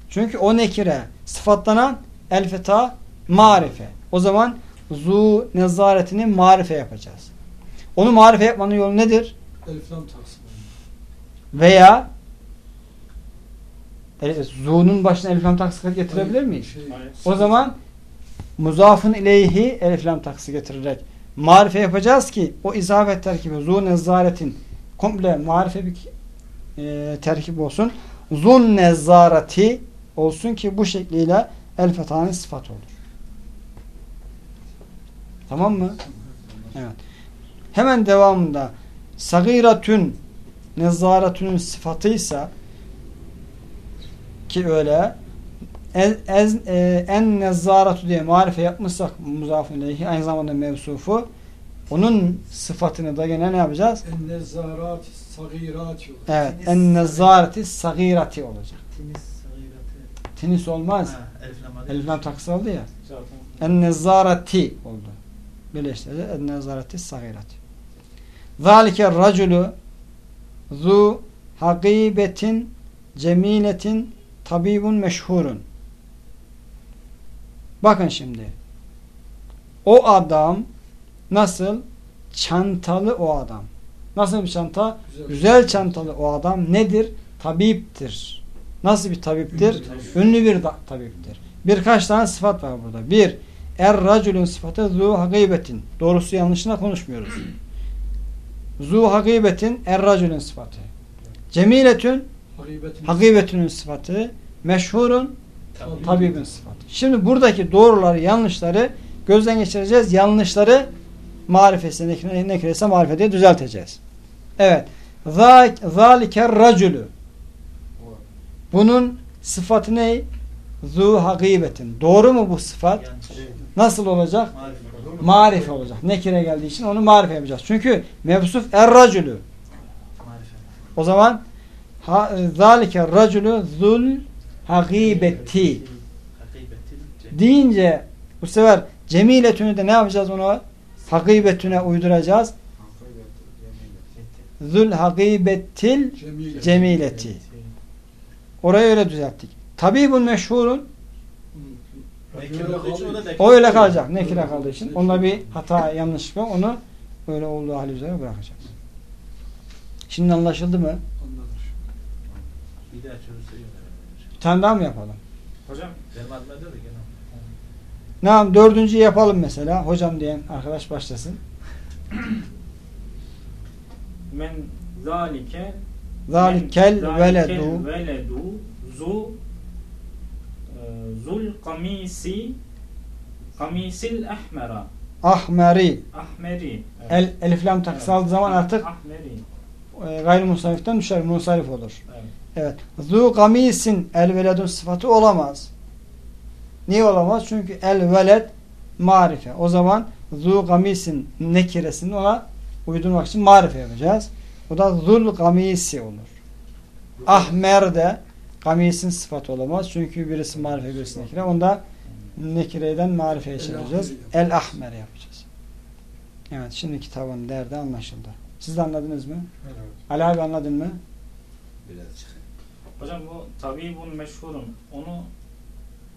Çünkü o nekire sıfatlanan el feta marife. O zaman zu nezaretini marife yapacağız. Onu marife yapmanın yolu nedir? Elif lam. Veya e, zu'nun başına elif lam taksı getirebilir miyiz? Şey. O zaman muzafın ileyhi elif lam taksı getirerek marife yapacağız ki o izafet terkibi zu nezaretin komple marife bir e, terkip olsun. Zun nezareti olsun ki bu şekliyle el fetanın sıfatı olur. Tamam mı? Evet. Hemen devamında sagiratün nezaretünün sıfatıysa ki öyle ez, ez, e, en nezaratu diye marife yapmışsak muzafın ileyhi aynı zamanda mevsufu onun sıfatını da gene ne yapacağız? En nezarat sagirat yolu. Evet. En nezareti sagirati olacak. Tenis olmaz. Ha, elif lam adı. Elif lam takısı oldu ya. Zaten En nezareti oldu. Birleştirdi. En nezareti sagirati. Zalike raculu zu hakibetin cemiletin tabibun meşhurun. Bakın şimdi. O adam nasıl çantalı o adam. Nasıl bir çanta? Güzel. Güzel çantalı o adam nedir? Tabiptir. Nasıl bir tabiptir? Ünlü tabip. Ünlü bir tabiptir. Birkaç tane sıfat var burada. Bir, er racülün sıfatı zu hakibetin. Doğrusu yanlışına konuşmuyoruz. zu hakibetin er racülün sıfatı. Cemiletün hakibetünün sıfatı. Meşhurun Tabii. tabibin sıfatı. Şimdi buradaki doğruları yanlışları gözden geçireceğiz. Yanlışları Marifesi nekire, nekirese marife diye düzelteceğiz. Evet. Zâliker racülü. Bunun sıfatı ne? Zu hakibetin. Doğru mu bu sıfat? Nasıl olacak? Marif. Marife olacak. Nekire geldiği için onu marife yapacağız. Çünkü mevsuf er racülü. Marife. O zaman zalike racülü zul Hakibetil deyince bu sefer cemiletünü de ne yapacağız ona? Hakibetüne uyduracağız. Zul hakibetil Cemile. cemileti. Orayı öyle düzelttik. Tabibun meşhurun o öyle kalacak. Nekire kaldığı için. Onda bir hata yanlışlık var. Onu öyle olduğu hali üzere bırakacağız. Şimdi anlaşıldı mı? Bir daha. Bir tane daha mı yapalım? Hocam Benim adıma da gene. Tamam dördüncüyü yapalım mesela. Hocam diyen arkadaş başlasın. men zalike Zalikel veledu veledu zu e, zul kamisi kamisil ahmera ahmeri ahmeri evet. el, elif lam takısı aldığı zaman artık ahmeri e, gayrimusariften düşer. Musarif olur. evet. Evet. Zu gamisin el veledun sıfatı olamaz. Niye olamaz? Çünkü el veled marife. O zaman zu gamisin nekiresini ona uydurmak için marife yapacağız. O da zul gamisi olur. Ahmer de gamisin sıfatı olamaz. Çünkü birisi marife birisi nekire. Onda nekireden marifeye çevireceğiz. El ahmer yapacağız. Evet şimdi kitabın derdi anlaşıldı. Siz de anladınız mı? Ali abi anladın mı? Biraz çıkıyor. Hocam bu tabibun meşhurun onu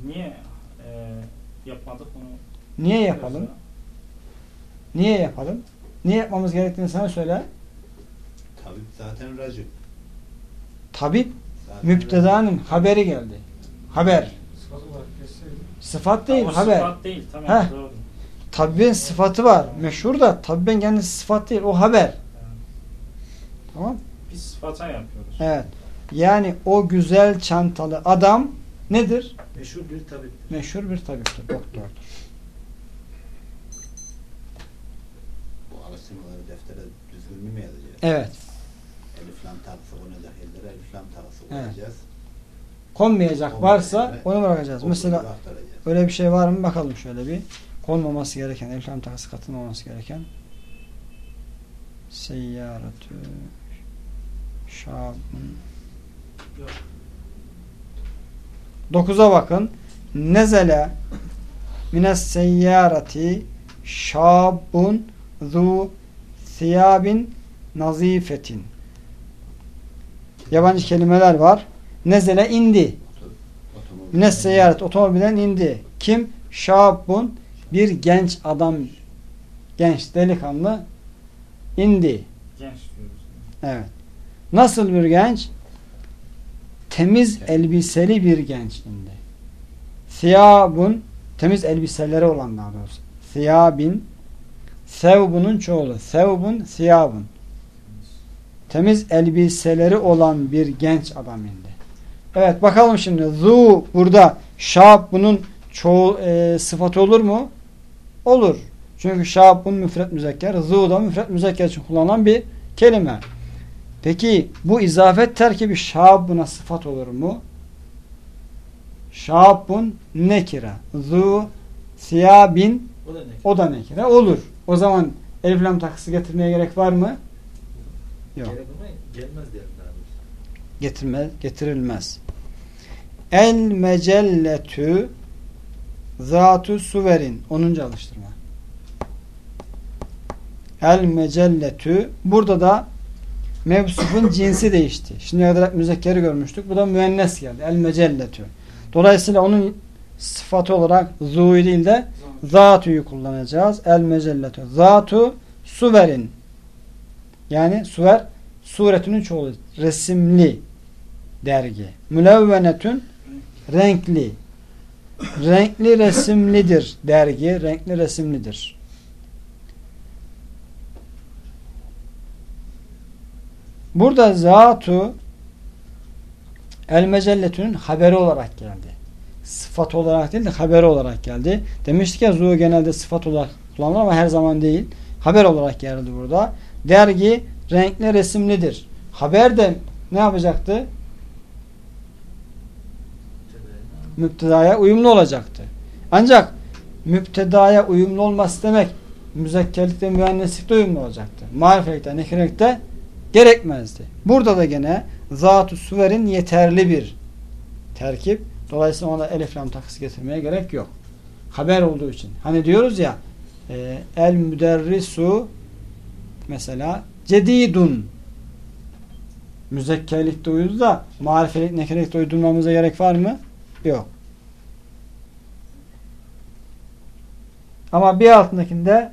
niye e, yapmadık onu Niye yapalım? Niye yapalım? Niye yapmamız gerektiğini sana söyle. Tabip zaten racül. Tabip müptedanın haberi geldi. Haber. Sıfat değil, Ama haber. sıfat değil tamam Heh. doğru. Tabibin sıfatı var. Meşhur da tabibin kendisi sıfat değil. O haber. Tamam. Biz sıfata yapıyoruz. Evet. Yani o güzel çantalı adam nedir? Meşhur bir tabiptir. Meşhur bir tabiptir, doktordur. Bu araştırmaları deftere düzgün mü yazacağız? Evet. Elif lam takısı olacak yerlere elif lam takısı olacağız. Konmayacak varsa onu bırakacağız. Mesela öyle bir şey var mı bakalım şöyle bir. Konmaması gereken, elif lam takısı katılmaması gereken. Seyyaratü şabın 9'a bakın. Nezele mines seyyarati şabun zu siyabin nazifetin. Yabancı kelimeler var. Nezele indi. Mines seyyaret otomobilden indi. Kim? Şabun bir genç adam genç delikanlı indi. Genç diyoruz. Evet. Nasıl bir genç? Temiz elbiseli bir genç indi. Siyabun temiz elbiseleri olan daha doğrusu. Siyabin sevbunun çoğulu. Sevbun siyabun. Temiz elbiseleri olan bir genç adam indi. Evet bakalım şimdi. Zu burada şab bunun çoğu e, sıfatı olur mu? Olur. Çünkü şabun müfret müzekker. Zu da müfret müzekker için kullanılan bir kelime. Peki bu izafet terkibi şabuna sıfat olur mu? Şabun nekire. Zu siyabin O da ne? o da nekire olur. O zaman elif lam takısı getirmeye gerek var mı? Yok. Gelmez diyelim daha doğrusu. Getirme, getirilmez. El mecelletü zatü suverin. 10. alıştırma. El mecelletü burada da mevsufun cinsi değişti. Şimdiye kadar müzekkeri görmüştük. Bu da müennes geldi. El mecelletü. Dolayısıyla onun sıfatı olarak zu'yu değil de zatü'yü kullanacağız. El mecelletü. Zatu suverin. Yani suver suretinin çoğulu. Resimli dergi. Mülevvenetün renkli. Renkli resimlidir dergi. Renkli resimlidir. Burada zatu el mecelletünün haberi olarak geldi. Sıfat olarak değil de haberi olarak geldi. Demiştik ya zu genelde sıfat olarak kullanılır ama her zaman değil. Haber olarak geldi burada. Dergi renkli resimlidir. Haber de ne yapacaktı? Müptedaya uyumlu olacaktı. Ancak müptedaya uyumlu olması demek müzekkerlikte müenneslikte uyumlu olacaktı. Marifelikte, nekirelikte gerekmezdi. Burada da gene zat-ı suverin yeterli bir terkip. Dolayısıyla ona elif lam takısı getirmeye gerek yok. Haber olduğu için. Hani diyoruz ya e, el müderrisu mesela cedidun müzekkerlikte uyudu da marifelik nekirelikte uydurmamıza gerek var mı? Yok. Ama bir altındakinde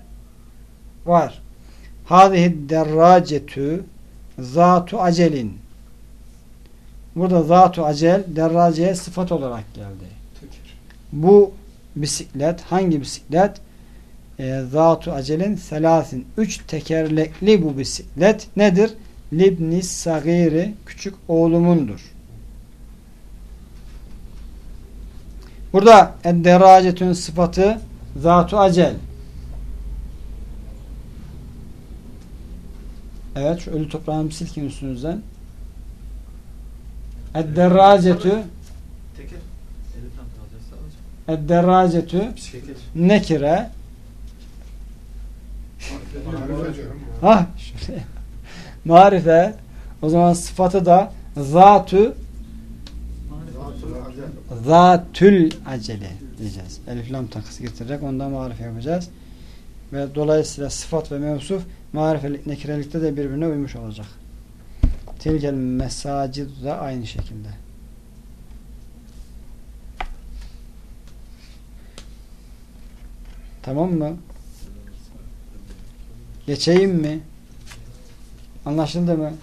var. Hadihi derracetü zatu acelin. Burada zatu acel derraceye sıfat olarak geldi. Tekir. Bu bisiklet hangi bisiklet? E, zatu acelin selasin. Üç tekerlekli bu bisiklet nedir? Libnis sagiri küçük oğlumundur. Burada edderacetün sıfatı zatu acel. Evet şu ölü toprağın bir silkin üstünüzden. Alacak. edderacetü Teker. nekire Ha şuraya. Marife o zaman sıfatı da zatü zatül acele diyeceğiz. Elif lam takısı getirecek. Ondan marife yapacağız. Ve dolayısıyla sıfat ve mevsuf marifelik nekirelikte de birbirine uymuş olacak. Tilkel mesacid da aynı şekilde. Tamam mı? Geçeyim mi? Anlaşıldı mı?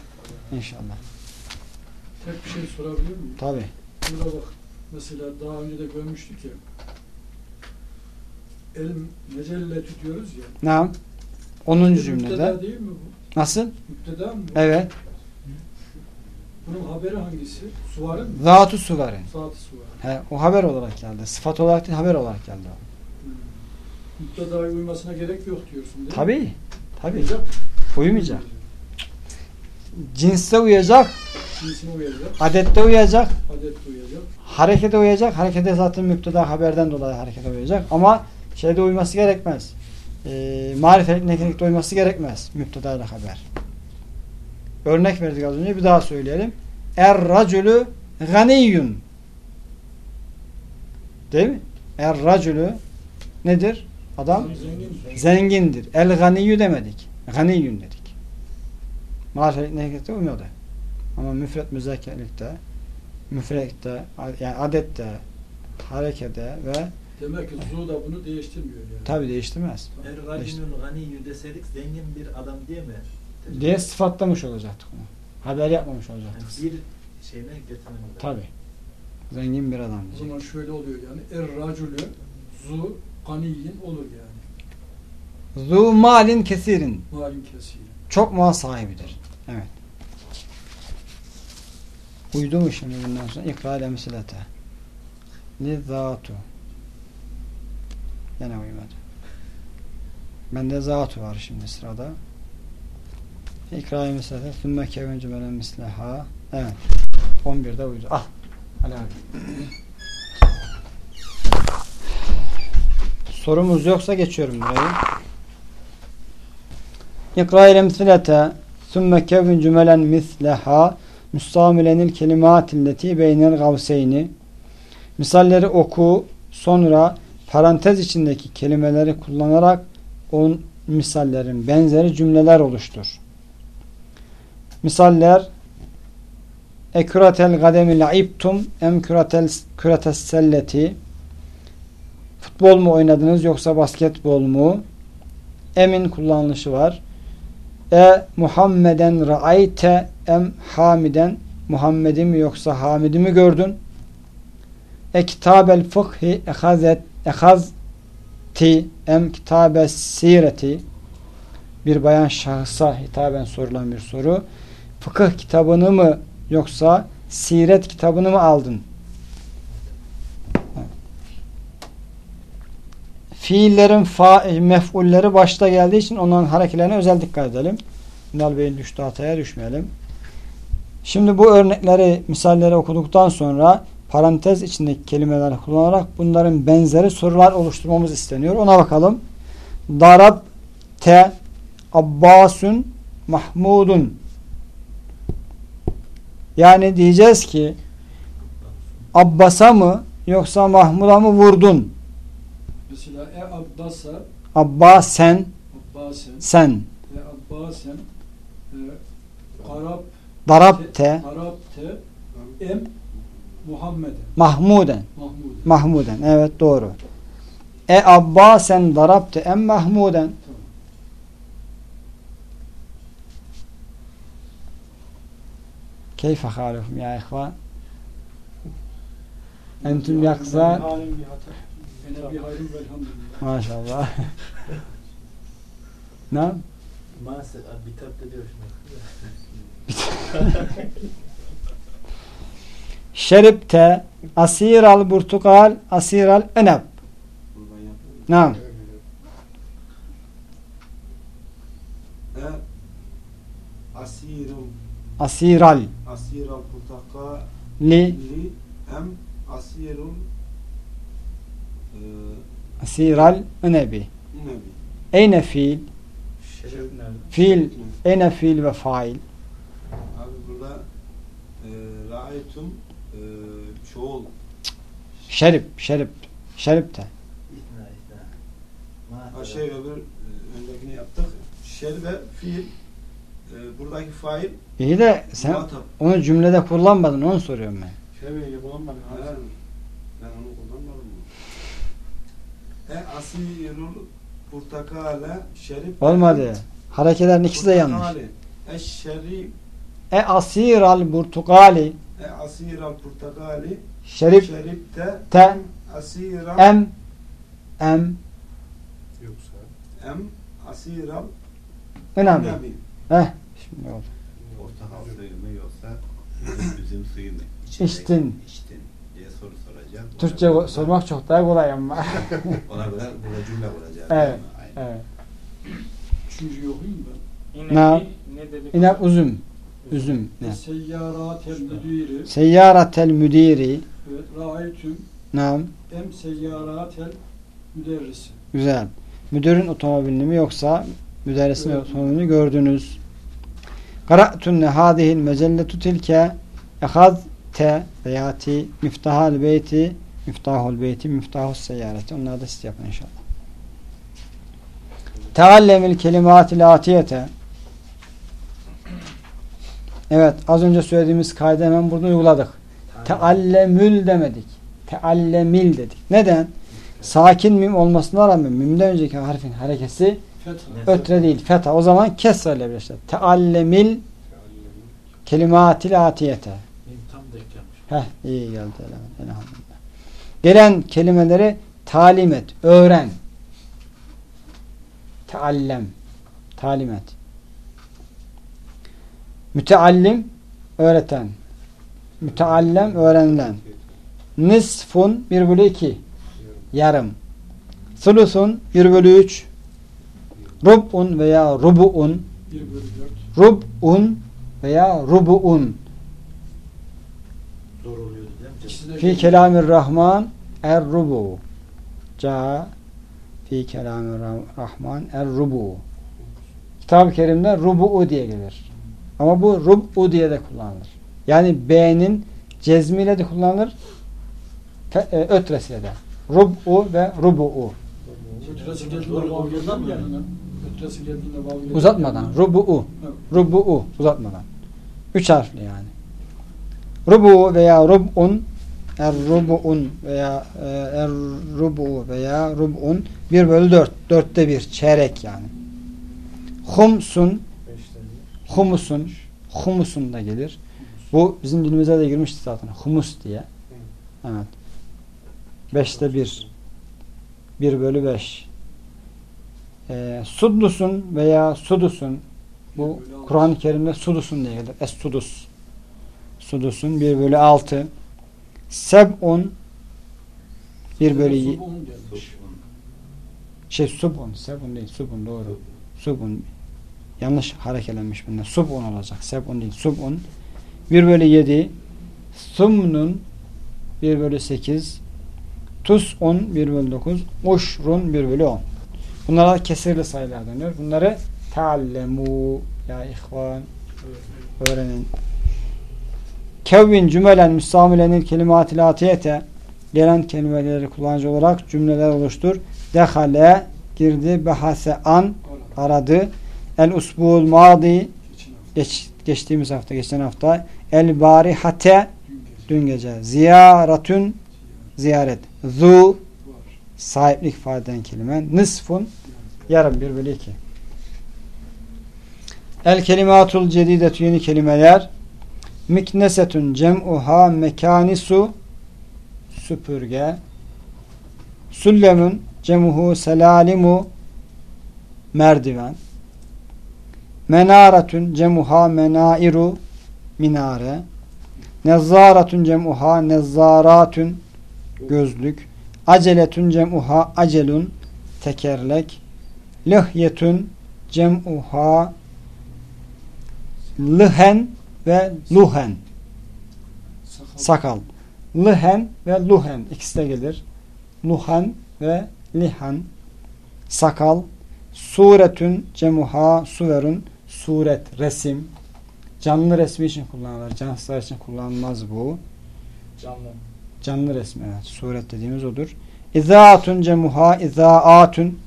İnşallah. Tek bir şey sorabilir miyim? Tabi. Burada bak mesela daha önce de görmüştük ya. El mecelletü diyoruz ya. Ne? 10. Müpteda cümlede. değil mi bu? Nasıl? Müpteda mı? Evet. Bunun haberi hangisi? Suvarın mı? Zat-ı suverin. Saati suvarın. He, o haber olarak geldi. Sıfat olarak değil haber olarak geldi. Hmm. Müptedaya uymasına gerek yok diyorsun değil mi? Tabi. Tabi. Uyacak. Uymayacak. Cinste uyacak. Cinsine uyacak. Adette uyacak. Adet uyacak. Harekete uyacak. Harekete zaten müpteda haberden dolayı harekete uyacak. Ama şeyde uyması gerekmez. E, marifelik nekirelikte uyması gerekmez. Müpteda ile haber. Örnek verdik az önce. Bir daha söyleyelim. Er racülü ganiyyun. Değil mi? Er racülü nedir? Adam Zengin. zengindir. El ganiyyü demedik. Ganiyyun dedik. Marifelik nekirelikte uymuyordu. Ama müfret müzekkerlikte müfrekte yani adette harekede ve Demek ki Zu da bunu değiştirmiyor yani. tabi değiştirmez. Er racülün ganiyyü deseydik zengin bir adam diye mi? diye sıfatlamış olacaktık onu. Haber yapmamış Yani olacaktık. bir şeyine getirmemiz Tabi. Zengin bir adam O diyecek. zaman şöyle oluyor yani. Er racülü zu ganiyin olur yani. Zu malin kesirin. Malin kesiri. Çok mal sahibidir. Evet. Uydu mu şimdi bundan sonra? İkra ile misilete. Lizatu. Yine uymadı. Bende zatu var şimdi sırada. İkra ile misilete. Sümme kevin cümelen misleha. Evet. 11'de uydu. Ah. Ali abi. Sorumuz yoksa geçiyorum burayı. İkra ile misilete. Sümme kevin cümelen misleha. Müstamilenil kelimatilleti beynel gavseyni. Misalleri oku. Sonra parantez içindeki kelimeleri kullanarak on misallerin benzeri cümleler oluştur. Misaller Ekuratel gademi la'ibtum em kuratel kurates selleti Futbol mu oynadınız yoksa basketbol mu? Emin kullanılışı var. E Muhammeden ra'ayte em Hamiden Muhammed'i mi yoksa Hamid'i mi gördün? E kitabel fıkhi ehazet ehazti em kitabe sireti bir bayan şahsa hitaben sorulan bir soru. Fıkıh kitabını mı yoksa siret kitabını mı aldın? fiillerin fa mef'ulleri başta geldiği için onların hareketlerine özel dikkat edelim. Ünal Bey'in düştüğü hataya düşmeyelim. Şimdi bu örnekleri, misalleri okuduktan sonra parantez içindeki kelimeleri kullanarak bunların benzeri sorular oluşturmamız isteniyor. Ona bakalım. Darab te Abbasun Mahmudun yani diyeceğiz ki Abbas'a mı yoksa Mahmud'a mı vurdun? Mesela e Abbas'a Abbasen Abbasen sen e Abbasen e, Arap darabte Arapte em Mahmuden Mahmud. Mahmuden evet doğru. E Abbasen darabte em Mahmuden. Keyfe halukum ya ihvan Entüm velhamdülillah. Maşallah Ne? Maalesef abi bitap da diyor şimdi. Şeripte asiral burtukal asiral eneb. Buradan yapıyorum. Nam E asirul asiral. Asiral portakal li. li em asirul e, asiral enebi. nebi. Eyne fiil? Fiil. Eyne fiil ve fail. Abi burada e, ra'aytum e, çoğul şerip şerip şeripte İtna itna. Ha, şey öbür e, öndekini yaptık. Şerbe fiil e, buradaki fail İyi de sen muhatap. onu cümlede kullanmadın onu soruyorum ben. Şöyle yapalım Ha, ben onu kullanmadım mı? E asirul portakale şerip Olmadı. Hareketlerin ikisi de yanlış. E şerip E asiral burtukali e asiral portakali şerip şeripte te asiral em em Yoksa em asiral önemli. Heh şimdi oldu. Portakal suyu mu yoksa üzüm suyu mu? İçtin. İçtin diye soru soracağım. Ona Türkçe göre- sormak çok daha kolay ama. Ona göre burada cümle kuracağız. Evet. evet. Üçüncüyü okuyayım ben. İnek Ne? ne dedik? İnek üzüm. Üzüm. Ne? Seyyaratel müdiri Seyyaratel müdiri. evet ra'aytüm Nam. em seyyaratel müderrisi. Güzel. Müdürün otomobilini mi yoksa müderrisin Evet. otomobilini gördünüz. Qara'tunne hadihil mecelletu tilke ehazte veya ti miftahal beyti miftahul beyti miftahus seyyareti. Onları da siz yapın inşallah. Teallemil kelimatil atiyete Evet az önce söylediğimiz kaydı hemen burada uyguladık. Teallemül demedik. Teallemil dedik. Neden? Sakin mim olmasına rağmen mimden önceki harfin harekesi Fetha. ötre değil. Feta. O zaman kesra ile birleştir. Teallemil kelimatil atiyete. Heh iyi geldi. Elhamdülillah. Gelen kelimeleri talim et. Öğren. Teallem. Talim et. Müteallim öğreten. Müteallem öğrenilen. Nisfun 1 bölü 2. Yarım. Sulusun 1 bölü 3. Rub'un veya rubu'un. 1 bölü 4. Rub'un veya rubu'un. Fi kelamir rahman er rubu. Ca fi kelamir rahman er rubu. Kitab-ı Kerim'de rubu'u diye gelir. Ama bu rub'u diye de kullanılır. Yani B'nin cezmiyle de kullanılır. E, ötresiyle de. Rub'u ve rubu'u. Vav gelir. Uzatmadan. Rubu'u. Rubu'u. Uzatmadan. Üç harfli yani. Rubu veya rub'un er rubu'un veya e, er rubu veya rub'un 1 bölü 4. Dörtte bir. Çeyrek yani. Humsun. Humusun humusun da gelir. Bu bizim dilimize de girmişti zaten. Humus diye. Evet. Beşte bir. Bir bölü beş. Ee, suddusun veya sudusun. Bu. Kur'an-ı Kerim'de sudusun diye gelir. Es sudus. Sudusun bir bölü altı. Seb'un bir bölü. Şey subun. Sebun değil. Subun doğru. Subun. Yanlış hareketlenmiş bunda. Subun olacak. Sebun değil. Subun. 1 bölü 7. Sumnun 1 bölü 8. Tus'un 1 bölü 9. Uşrun 1 bölü 10. Bunlara kesirli sayılar deniyor. Bunları teallemu ya ihvan öğrenin. Kevvin cümelen müstamilenil kelimat-i atiyete gelen kelimeleri kullanıcı olarak cümleler oluştur. Dehale girdi, behase an aradı. El usbul madi geç, geçtiğimiz hafta, geçen hafta. El barihate Dün gece. Ziyaratün ziyaret. Zu sahiplik ifade eden kelime. Nısfun yarım bir bölü iki. El kelimatul cedidetü yeni kelimeler. Miknesetun cem'uha mekanisu süpürge. Süllemun cem'uhu selalimu merdiven. Menaretun cem'uha menairu minare. Nezzaratun cem'uha nezzaratun gözlük. Aceletun cem'uha acelun tekerlek. Lihyetun cem'uha lıhen ve luhen Sakal. sakal. Lıhen ve luhen ikisi de gelir. Luhen ve lihen sakal. Suretün cemuha suverun suret resim. Canlı resmi için kullanılır. Cansızlar için kullanılmaz bu. Canlı. Canlı resmi evet. Suret dediğimiz odur. İzaatun cemuha izaatun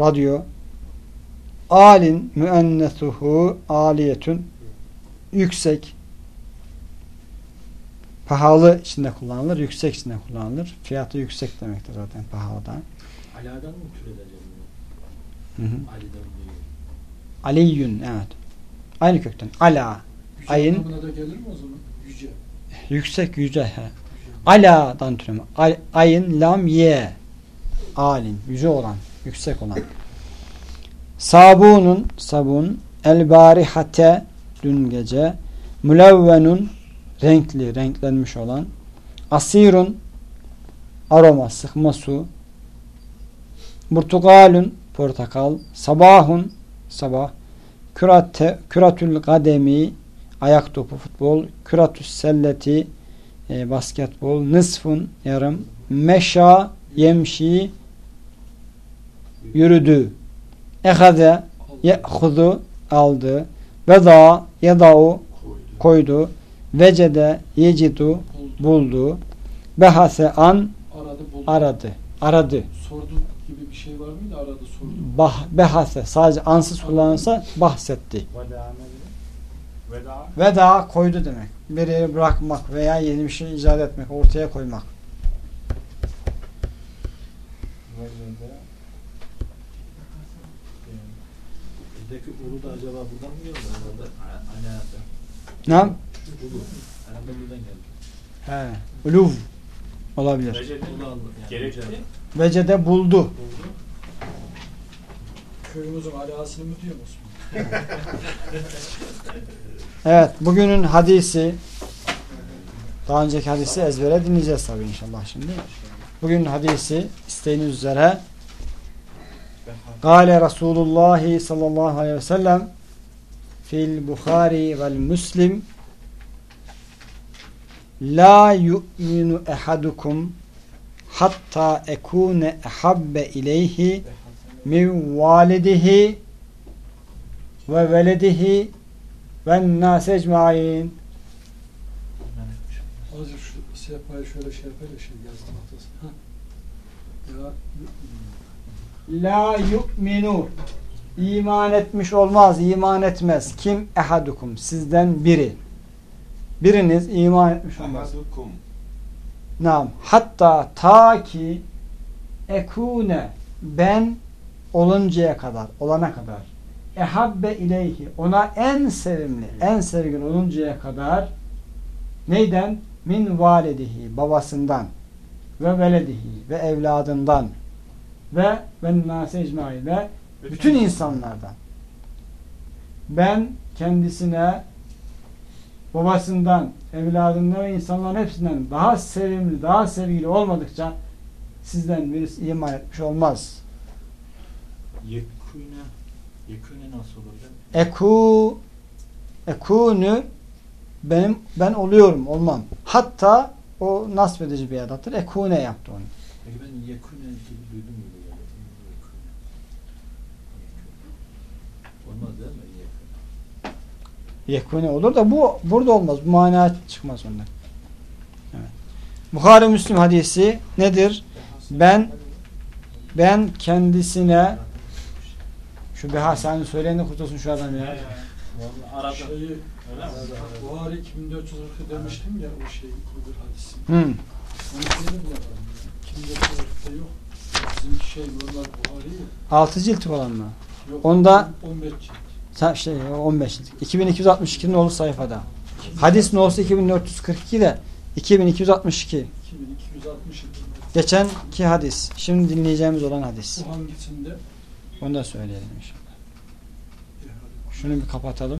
radyo. Alin müennesuhu aliyetun yüksek pahalı içinde kullanılır. Yüksek içinde kullanılır. Fiyatı yüksek demektir zaten pahalıdan. Ala'dan mı türedeceğim Hı hı. bunu? Ali'den değil. Aliyyün evet. Aynı kökten. Ala. Yüce Ayın- anlamına da gelir mi o zaman? Yüce. Yüksek yüce. He. Ala'dan türeme. Ay, ayın lam ye. Alin. Yüce olan. Yüksek olan. Sabunun sabun. El barihate dün gece. Mülevvenun renkli, renklenmiş olan. Asirun aroma, sıkma su. Burtukalun portakal. Sabahun sabah. Kürate, küratül kademi ayak topu futbol. Küratüs selleti e, basketbol. Nısfun yarım. Meşa yemşi yürüdü. Ehade ye'hudu aldı. Veda yeda'u koydu. Vecede yecidu Buldu. Behase an Aradı aradı. Aradı. Sordu şey var mıydı? Aradı sordu. Bah, behase sadece ansız kullanılsa bahsetti. Veda? Veda. Veda koydu demek. Bir yeri bırakmak veya yeni bir şey icat etmek, ortaya koymak. Ulu da acaba buradan mı geldi? Arada Ala'da. Ne? Ulu. Herhalde buradan geldi. He. Uluv olabilir. Gerekli. Vecede buldu. Buldu. Köyümüzün alasını mı diyor musun? Evet, bugünün hadisi daha önceki hadisi ezbere dinleyeceğiz tabii inşallah şimdi. Bugünün hadisi isteğiniz üzere Gale Resulullah sallallahu aleyhi ve sellem fil Bukhari vel Müslim La yu'minu ehadukum hatta ekune ehabbe ileyhi min validihi ve veledihi ve nâse ecmaîn. Azıcık şu sehpayı şöyle şey yapar ya şey yazı tahtasına. Ha. Ya La yu'minu iman etmiş olmaz, iman etmez. Kim ehadukum sizden biri. Biriniz iman etmiş olmaz. Ahadukum. Nam. Hatta ta ki ekune ben oluncaya kadar, olana kadar ehabbe ileyhi ona en sevimli, en sevgili oluncaya kadar neyden? Min validihi babasından ve veledihi ve evladından ve ve nase ecmai ve bütün insanlardan. Ben kendisine babasından, evladından ve insanların hepsinden daha sevimli, daha sevgili olmadıkça sizden birisi iman etmiş olmaz. Yekûne Yekûne nasıl mi? Eku ekunu benim ben oluyorum olmam. Hatta o nasb edici bir edattır. Ekune yaptı onu. Peki ben Yekûne gibi duydum gibi yani. Yekûne. Yekûne. Olmaz değil mi? Yekûne. Yekune olur da bu burada olmaz. Bu mana çıkmaz ondan. Evet. Bukhari Müslim hadisi nedir? Ben ben kendisine şu Beha sen söyleyin de kurtulsun şu adam ya. Aradım. Şeyi? Buhari 2440 demiştim ya o şey Kıbrıs hadisi. Onu. 2440'da yok. Bizimki şey normal Buhari yok. 6 cilt olan mı? Yok, Onda- 15 cilt. Şey 15 cilt. 2262'nin nolu sayfada. Hadis nolusu 2442 de 2262. 2262. Geçenki hadis. Şimdi dinleyeceğimiz olan hadis. Bu hangisinde? Onu da söyleyelim inşallah. Şunu bir kapatalım.